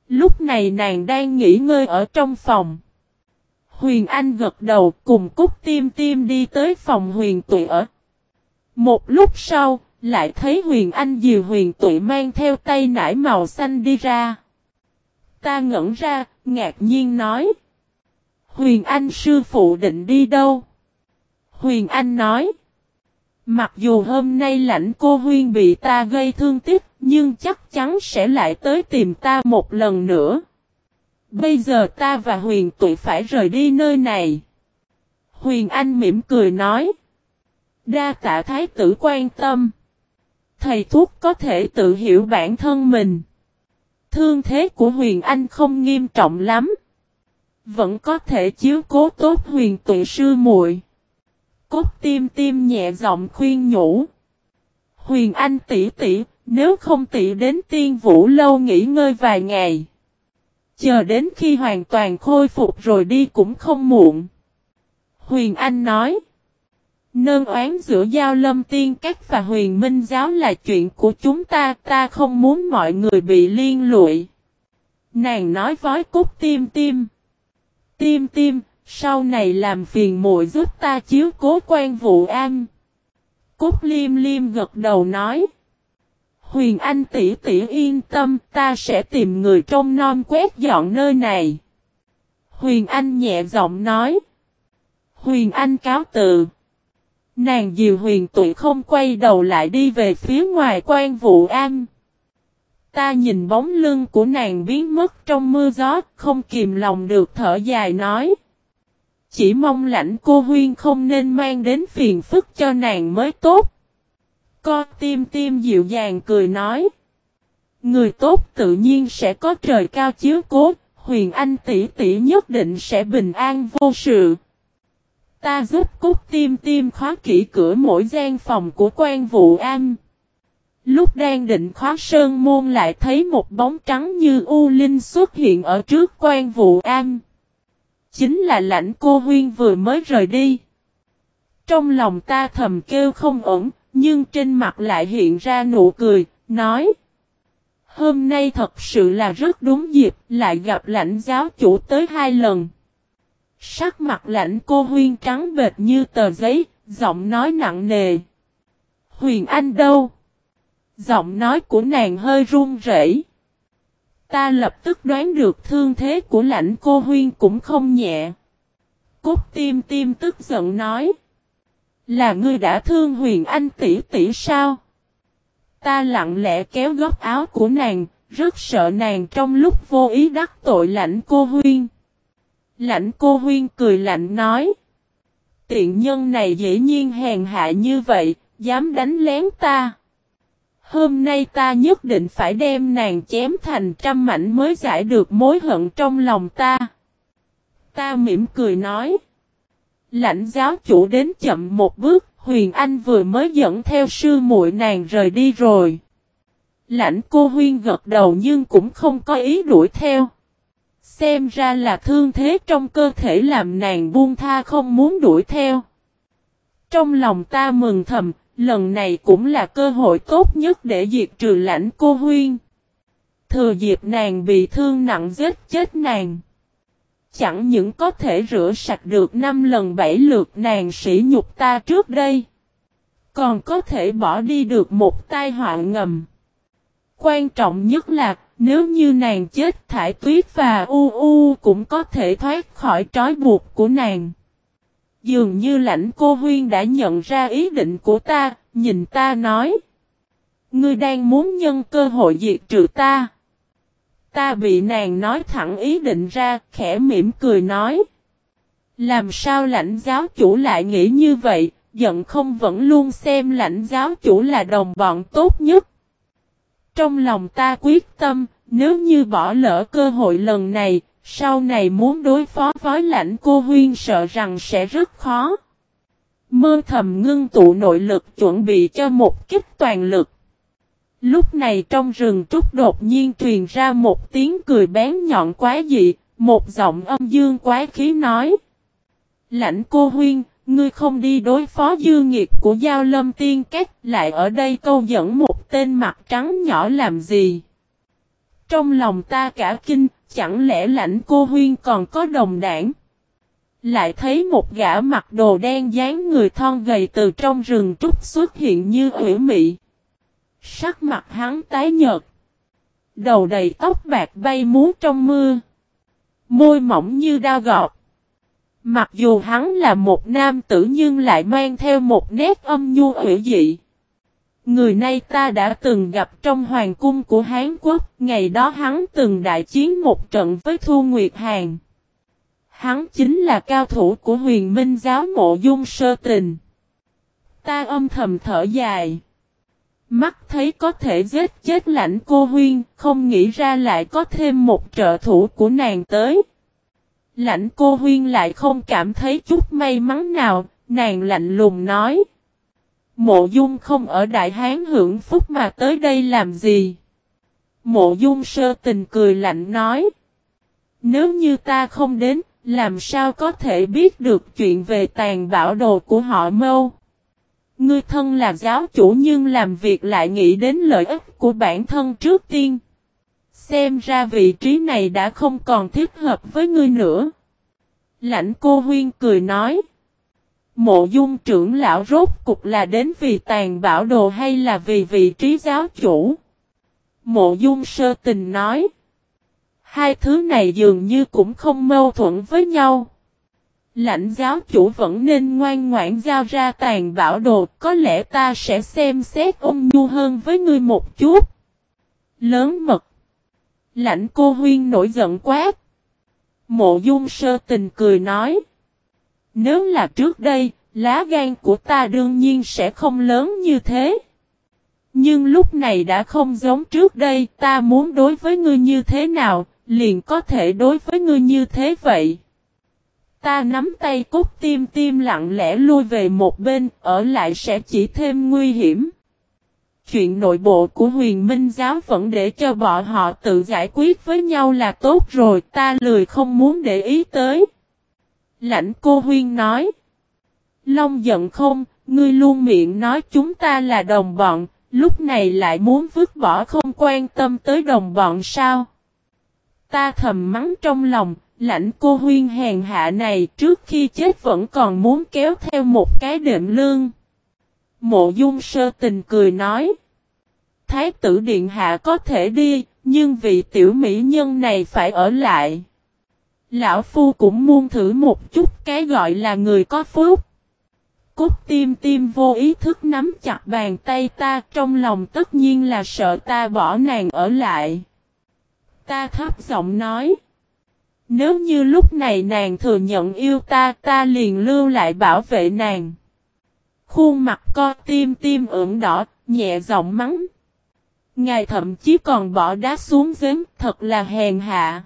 Lúc này nàng đang nghỉ ngơi ở trong phòng. Huyền Anh gật đầu cùng Cúc Tim Tim đi tới phòng Huyền Tụy ở. Một lúc sau, lại thấy Huyền Anh dìu Huyền Tụy mang theo tay nải màu xanh đi ra. Ta ngẩn ra, ngạc nhiên nói. Huyền Anh sư phụ định đi đâu? Huyền Anh nói. Mặc dù hôm nay lãnh cô Huyên bị ta gây thương tích, nhưng chắc chắn sẽ lại tới tìm ta một lần nữa. Bây giờ ta và Huyền tụi phải rời đi nơi này. Huyền Anh mỉm cười nói. Đa tạ thái tử quan tâm. Thầy thuốc có thể tự hiểu bản thân mình. Thương thế của Huyền Anh không nghiêm trọng lắm. Vẫn có thể chiếu cố tốt huyền tụi sư muội. Cốt tim tim nhẹ giọng khuyên nhủ. Huyền Anh tỷ tỷ, nếu không tỷ đến tiên vũ lâu nghỉ ngơi vài ngày. Chờ đến khi hoàn toàn khôi phục rồi đi cũng không muộn. Huyền Anh nói. Nơn oán giữa Giao Lâm Tiên Các và Huyền Minh Giáo là chuyện của chúng ta, ta không muốn mọi người bị liên lụy. Nàng nói với cúc tim tim. Tim tim, sau này làm phiền muội giúp ta chiếu cố quan vụ an. Cúc liêm liêm gật đầu nói. Huyền Anh tỷ tỷ yên tâm, ta sẽ tìm người trông non quét dọn nơi này. Huyền Anh nhẹ giọng nói. Huyền Anh cáo tự. Nàng diều huyền tụi không quay đầu lại đi về phía ngoài quan vụ am. Ta nhìn bóng lưng của nàng biến mất trong mưa gió, không kìm lòng được thở dài nói. Chỉ mong lãnh cô huyên không nên mang đến phiền phức cho nàng mới tốt. Con tim tim dịu dàng cười nói. Người tốt tự nhiên sẽ có trời cao chiếu cố, huyền anh tỷ tỷ nhất định sẽ bình an vô sự. Ta giúp cúc tim tim khóa kỹ cửa mỗi gian phòng của quan vụ an. Lúc đang định khóa sơn môn lại thấy một bóng trắng như u linh xuất hiện ở trước quan vụ an. Chính là lãnh cô huyên vừa mới rời đi. Trong lòng ta thầm kêu không ổn, nhưng trên mặt lại hiện ra nụ cười, nói. Hôm nay thật sự là rất đúng dịp, lại gặp lãnh giáo chủ tới hai lần. Sắc mặt lạnh, cô huyên trắng bệt như tờ giấy, giọng nói nặng nề. Huyền Anh đâu? Giọng nói của nàng hơi run rẩy. Ta lập tức đoán được thương thế của lãnh cô huyên cũng không nhẹ. Cốt tim tim tức giận nói. Là ngươi đã thương huyền anh tỷ tỷ sao? Ta lặng lẽ kéo góc áo của nàng, rất sợ nàng trong lúc vô ý đắc tội lãnh cô huyên. Lãnh cô huyên cười lạnh nói. Tiện nhân này dễ nhiên hèn hạ như vậy, dám đánh lén ta. Hôm nay ta nhất định phải đem nàng chém thành trăm mảnh mới giải được mối hận trong lòng ta. Ta mỉm cười nói. Lãnh giáo chủ đến chậm một bước, Huyền Anh vừa mới dẫn theo sư muội nàng rời đi rồi. Lãnh cô Huyên gật đầu nhưng cũng không có ý đuổi theo. Xem ra là thương thế trong cơ thể làm nàng buông tha không muốn đuổi theo. Trong lòng ta mừng thầm, lần này cũng là cơ hội tốt nhất để diệt trừ lãnh cô Huyên. Thừa dịp nàng bị thương nặng giết chết nàng. Chẳng những có thể rửa sạch được năm lần bảy lượt nàng sỉ nhục ta trước đây. Còn có thể bỏ đi được một tai họa ngầm. Quan trọng nhất là nếu như nàng chết thải tuyết và u u cũng có thể thoát khỏi trói buộc của nàng. Dường như lãnh cô huyên đã nhận ra ý định của ta, nhìn ta nói. Ngươi đang muốn nhân cơ hội diệt trừ ta. Ta bị nàng nói thẳng ý định ra, khẽ mỉm cười nói. Làm sao lãnh giáo chủ lại nghĩ như vậy, giận không vẫn luôn xem lãnh giáo chủ là đồng bọn tốt nhất. Trong lòng ta quyết tâm, nếu như bỏ lỡ cơ hội lần này, sau này muốn đối phó với lãnh cô huyên sợ rằng sẽ rất khó. Mơ thầm ngưng tụ nội lực chuẩn bị cho một kích toàn lực. Lúc này trong rừng trúc đột nhiên truyền ra một tiếng cười bén nhọn quá dị, một giọng âm dương quái khí nói. Lãnh cô huyên, ngươi không đi đối phó dư nghiệt của Giao Lâm Tiên Các, lại ở đây câu dẫn một tên mặt trắng nhỏ làm gì? Trong lòng ta cả kinh, chẳng lẽ lãnh cô huyên còn có đồng đảng? Lại thấy một gã mặc đồ đen dáng người thon gầy từ trong rừng trúc xuất hiện như ủy mị. Sắc mặt hắn tái nhợt. Đầu đầy tóc bạc bay múa trong mưa. Môi mỏng như đao gọt. Mặc dù hắn là một nam tử nhưng lại mang theo một nét âm nhu ủy dị. Người này ta đã từng gặp trong hoàng cung của Hán Quốc, ngày đó hắn từng đại chiến một trận với Thu Nguyệt Hàn. Hắn chính là cao thủ của huyền minh giáo mộ dung sơ tình. Ta âm thầm thở dài. Mắt thấy có thể giết chết lãnh cô huyên, không nghĩ ra lại có thêm một trợ thủ của nàng tới. Lãnh cô huyên lại không cảm thấy chút may mắn nào, nàng lạnh lùng nói. Mộ dung không ở Đại Hán hưởng phúc mà tới đây làm gì? Mộ dung sơ tình cười lạnh nói. Nếu như ta không đến, làm sao có thể biết được chuyện về tàn bảo đồ của họ mâu? Ngươi thân là giáo chủ nhưng làm việc lại nghĩ đến lợi ích của bản thân trước tiên. Xem ra vị trí này đã không còn thích hợp với ngươi nữa. Lãnh cô huyên cười nói. Mộ dung trưởng lão rốt cục là đến vì tàn bảo đồ hay là vì vị trí giáo chủ? Mộ dung sơ tình nói. Hai thứ này dường như cũng không mâu thuẫn với nhau. Lãnh giáo chủ vẫn nên ngoan ngoãn giao ra tàn bảo đồ, có lẽ ta sẽ xem xét ôn nhu hơn với ngươi một chút. Lớn mật. Lãnh cô huyên nổi giận quát. Mộ dung sơ tình cười nói. Nếu là trước đây, lá gan của ta đương nhiên sẽ không lớn như thế. Nhưng lúc này đã không giống trước đây, ta muốn đối với ngươi như thế nào, liền có thể đối với ngươi như thế vậy. Ta nắm tay cút tim tim lặng lẽ lui về một bên, ở lại sẽ chỉ thêm nguy hiểm. Chuyện nội bộ của huyền minh giáo vẫn để cho bọn họ tự giải quyết với nhau là tốt rồi, ta lười không muốn để ý tới. Lãnh cô huyên nói. Long giận không, ngươi luôn miệng nói chúng ta là đồng bọn, lúc này lại muốn vứt bỏ không quan tâm tới đồng bọn sao. Ta thầm mắng trong lòng, lãnh cô huyên hèn hạ này trước khi chết vẫn còn muốn kéo theo một cái đệm lương. Mộ dung sơ tình cười nói. Thái tử điện hạ có thể đi, nhưng vị tiểu mỹ nhân này phải ở lại. Lão Phu cũng muốn thử một chút cái gọi là người có phúc. Cúc tim tim vô ý thức nắm chặt bàn tay ta trong lòng tất nhiên là sợ ta bỏ nàng ở lại. Ta thấp giọng nói. Nếu như lúc này nàng thừa nhận yêu ta ta liền lưu lại bảo vệ nàng. Khuôn mặt co tim tim ửng đỏ, nhẹ giọng mắng. Ngài thậm chí còn bỏ đá xuống giếng, thật là hèn hạ.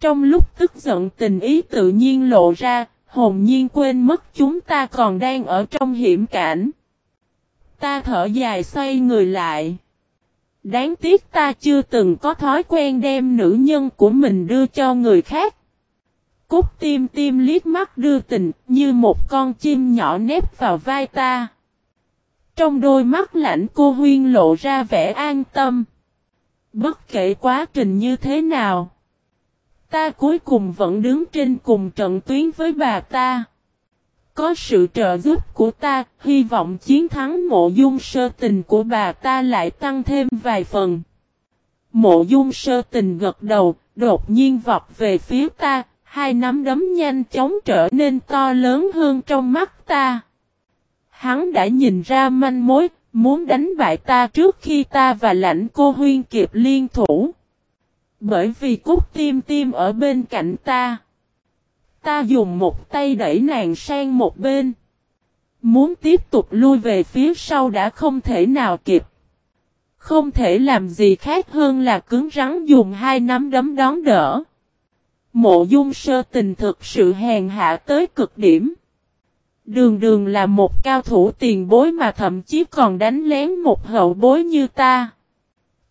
Trong lúc tức giận tình ý tự nhiên lộ ra, hồn nhiên quên mất chúng ta còn đang ở trong hiểm cảnh. Ta thở dài xoay người lại. Đáng tiếc ta chưa từng có thói quen đem nữ nhân của mình đưa cho người khác. Cúc tim tim liếc mắt đưa tình như một con chim nhỏ nếp vào vai ta. Trong đôi mắt lạnh cô huyên lộ ra vẻ an tâm. Bất kể quá trình như thế nào. Ta cuối cùng vẫn đứng trên cùng trận tuyến với bà ta. Có sự trợ giúp của ta, hy vọng chiến thắng mộ dung sơ tình của bà ta lại tăng thêm vài phần. Mộ dung sơ tình gật đầu, đột nhiên vọt về phía ta, hai nắm đấm nhanh chóng trở nên to lớn hơn trong mắt ta. Hắn đã nhìn ra manh mối, muốn đánh bại ta trước khi ta và lãnh cô huyên kịp liên thủ. Bởi vì cúc tim tim ở bên cạnh ta. Ta dùng một tay đẩy nàng sang một bên. Muốn tiếp tục lui về phía sau đã không thể nào kịp. Không thể làm gì khác hơn là cứng rắn dùng hai nắm đấm đón đỡ. Mộ dung sơ tình thực sự hèn hạ tới cực điểm. Đường đường là một cao thủ tiền bối mà thậm chí còn đánh lén một hậu bối như ta.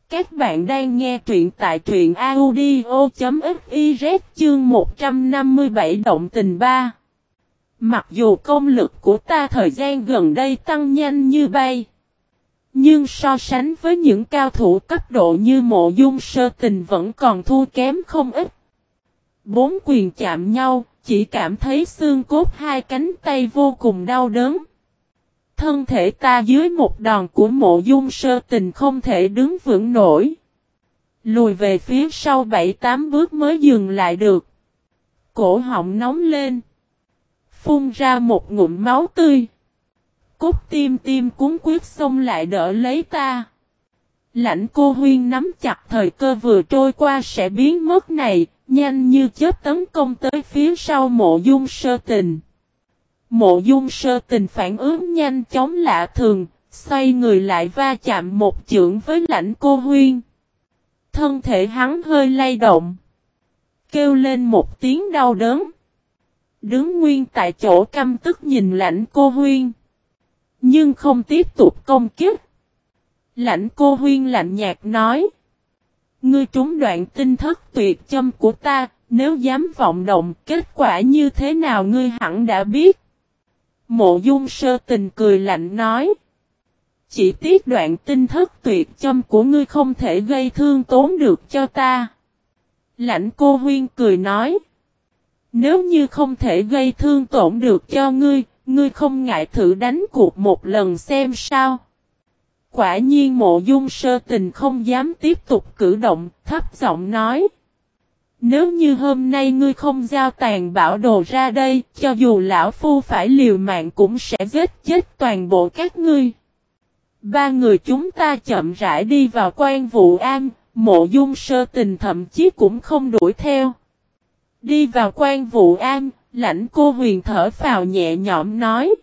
Các bạn đang nghe truyện tại truyện audio.fiz chương 157 động tình 3. Mặc dù công lực của ta thời gian gần đây tăng nhanh như bay. Nhưng so sánh với những cao thủ cấp độ như mộ dung sơ tình vẫn còn thua kém không ít. Bốn quyền chạm nhau, chỉ cảm thấy xương cốt hai cánh tay vô cùng đau đớn. Thân thể ta dưới một đòn của mộ dung sơ tình không thể đứng vững nổi. Lùi về phía sau bảy tám bước mới dừng lại được. Cổ họng nóng lên. Phun ra một ngụm máu tươi. Cốt tim tim cuốn quyết xông lại đỡ lấy ta. Lãnh cô huyên nắm chặt thời cơ vừa trôi qua sẽ biến mất này, nhanh như chết tấn công tới phía sau mộ dung sơ tình. Mộ dung sơ tình phản ứng nhanh chóng lạ thường, xoay người lại va chạm một chưởng với lãnh cô huyên. Thân thể hắn hơi lay động. Kêu lên một tiếng đau đớn. Đứng nguyên tại chỗ căm tức nhìn lãnh cô huyên. Nhưng không tiếp tục công kích. Lãnh cô huyên lạnh nhạt nói. Ngươi trúng đoạn tinh thất tuyệt châm của ta, nếu dám vọng động kết quả như thế nào ngươi hẳn đã biết. Mộ dung sơ tình cười lạnh nói. Chỉ tiếc đoạn tinh thất tuyệt châm của ngươi không thể gây thương tốn được cho ta. Lãnh cô huyên cười nói. Nếu như không thể gây thương tổn được cho ngươi, ngươi không ngại thử đánh cuộc một lần xem sao. Quả nhiên mộ dung sơ tình không dám tiếp tục cử động, thấp giọng nói. Nếu như hôm nay ngươi không giao tàn bảo đồ ra đây, cho dù lão phu phải liều mạng cũng sẽ giết chết toàn bộ các ngươi. Ba người chúng ta chậm rãi đi vào quan vụ an, mộ dung sơ tình thậm chí cũng không đuổi theo. Đi vào quan vụ an, lãnh cô huyền thở phào nhẹ nhõm nói.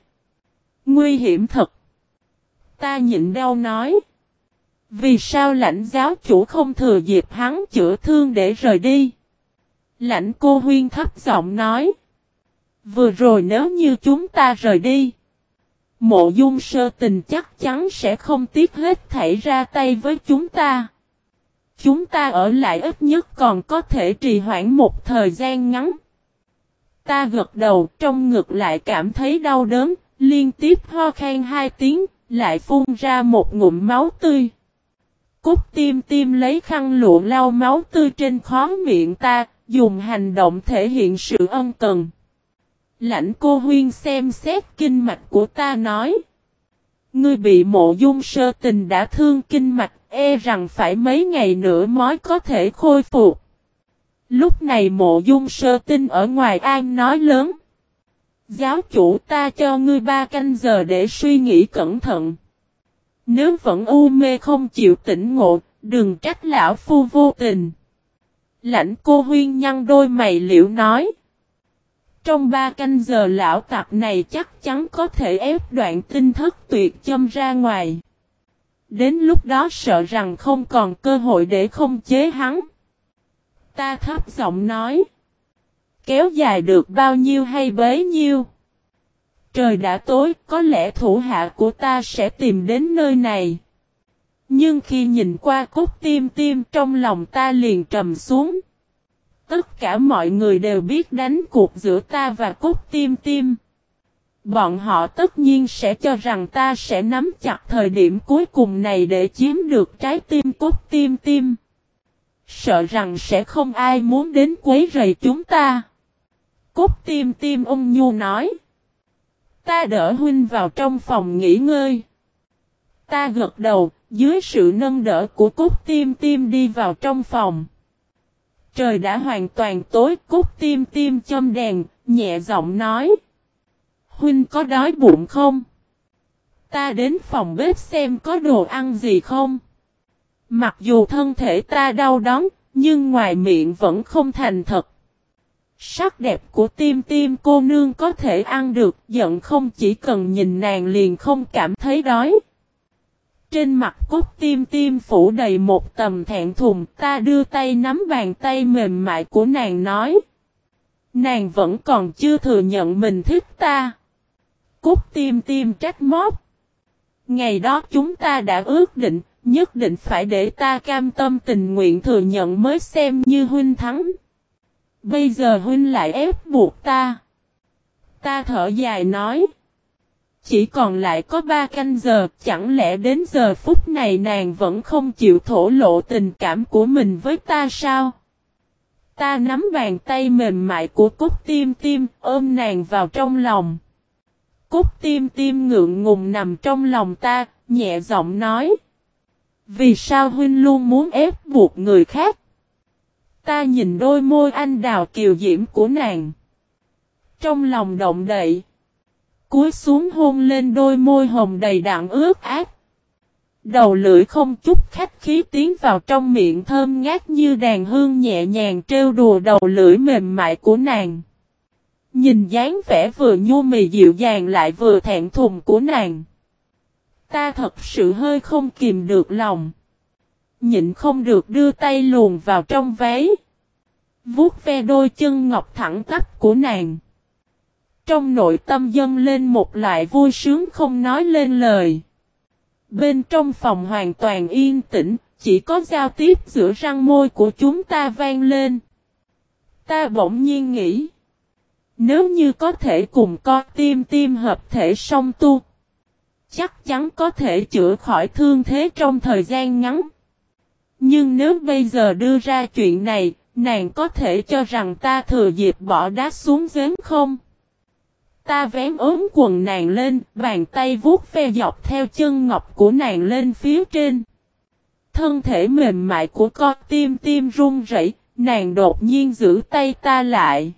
Nguy hiểm thật. Ta nhịn đau nói. Vì sao lãnh giáo chủ không thừa dịp hắn chữa thương để rời đi? Lãnh cô huyên thấp giọng nói. Vừa rồi nếu như chúng ta rời đi. Mộ dung sơ tình chắc chắn sẽ không tiếc hết thảy ra tay với chúng ta. Chúng ta ở lại ít nhất còn có thể trì hoãn một thời gian ngắn. Ta gật đầu trong ngực lại cảm thấy đau đớn, liên tiếp ho khan hai tiếng, lại phun ra một ngụm máu tươi. Cúc tim tim lấy khăn lụa lau máu tươi trên khó miệng ta, dùng hành động thể hiện sự ân cần. Lãnh cô huyên xem xét kinh mạch của ta nói. Ngươi bị mộ dung sơ tình đã thương kinh mạch, e rằng phải mấy ngày nữa mới có thể khôi phục. Lúc này mộ dung sơ tinh ở ngoài an nói lớn. Giáo chủ ta cho ngươi ba canh giờ để suy nghĩ cẩn thận. Nếu vẫn u mê không chịu tỉnh ngộ, đừng trách lão phu vô tình. Lãnh cô huyên nhăn đôi mày liễu nói. Trong ba canh giờ lão tặc này chắc chắn có thể ép đoạn tinh thất tuyệt châm ra ngoài. Đến lúc đó sợ rằng không còn cơ hội để không chế hắn. Ta thấp giọng nói. Kéo dài được bao nhiêu hay bấy nhiêu? Trời đã tối, có lẽ thủ hạ của ta sẽ tìm đến nơi này. Nhưng khi nhìn qua cốt tim tim trong lòng ta liền trầm xuống. Tất cả mọi người đều biết đánh cuộc giữa ta và cốt tim tim. Bọn họ tất nhiên sẽ cho rằng ta sẽ nắm chặt thời điểm cuối cùng này để chiếm được trái tim cốt tim tim. Sợ rằng sẽ không ai muốn đến quấy rầy chúng ta. Cốt tim tim ông Nhu nói. Ta đỡ huynh vào trong phòng nghỉ ngơi. Ta gật đầu, dưới sự nâng đỡ của cốt tim tim đi vào trong phòng. Trời đã hoàn toàn tối, cốt tim tim châm đèn, nhẹ giọng nói. Huynh có đói bụng không? Ta đến phòng bếp xem có đồ ăn gì không? Mặc dù thân thể ta đau đớn, nhưng ngoài miệng vẫn không thành thật. Sắc đẹp của tim tim cô nương có thể ăn được, giận không chỉ cần nhìn nàng liền không cảm thấy đói. Trên mặt cốt tim tim phủ đầy một tầm thẹn thùng, ta đưa tay nắm bàn tay mềm mại của nàng nói. Nàng vẫn còn chưa thừa nhận mình thích ta. Cốt tim tim trách móc. Ngày đó chúng ta đã ước định, nhất định phải để ta cam tâm tình nguyện thừa nhận mới xem như huynh thắng. Bây giờ huynh lại ép buộc ta. Ta thở dài nói. Chỉ còn lại có ba canh giờ, chẳng lẽ đến giờ phút này nàng vẫn không chịu thổ lộ tình cảm của mình với ta sao? Ta nắm bàn tay mềm mại của cốt tim tim, ôm nàng vào trong lòng. Cốt tim tim ngượng ngùng nằm trong lòng ta, nhẹ giọng nói. Vì sao huynh luôn muốn ép buộc người khác? Ta nhìn đôi môi anh đào kiều diễm của nàng. Trong lòng động đậy. Cúi xuống hôn lên đôi môi hồng đầy đặn ướt át. Đầu lưỡi không chút khách khí tiến vào trong miệng thơm ngát như đàn hương nhẹ nhàng trêu đùa đầu lưỡi mềm mại của nàng. Nhìn dáng vẻ vừa nhu mì dịu dàng lại vừa thẹn thùng của nàng. Ta thật sự hơi không kìm được lòng. Nhịn không được đưa tay luồn vào trong váy. Vuốt ve đôi chân ngọc thẳng tắp của nàng. Trong nội tâm dâng lên một loại vui sướng không nói lên lời. Bên trong phòng hoàn toàn yên tĩnh, chỉ có giao tiếp giữa răng môi của chúng ta vang lên. Ta bỗng nhiên nghĩ. Nếu như có thể cùng co tim tim hợp thể song tu. Chắc chắn có thể chữa khỏi thương thế trong thời gian ngắn. Nhưng nếu bây giờ đưa ra chuyện này, nàng có thể cho rằng ta thừa dịp bỏ đá xuống giếng không? Ta vén ốm quần nàng lên, bàn tay vuốt ve dọc theo chân ngọc của nàng lên phía trên. Thân thể mềm mại của con tim tim run rẩy, Nàng đột nhiên giữ tay ta lại.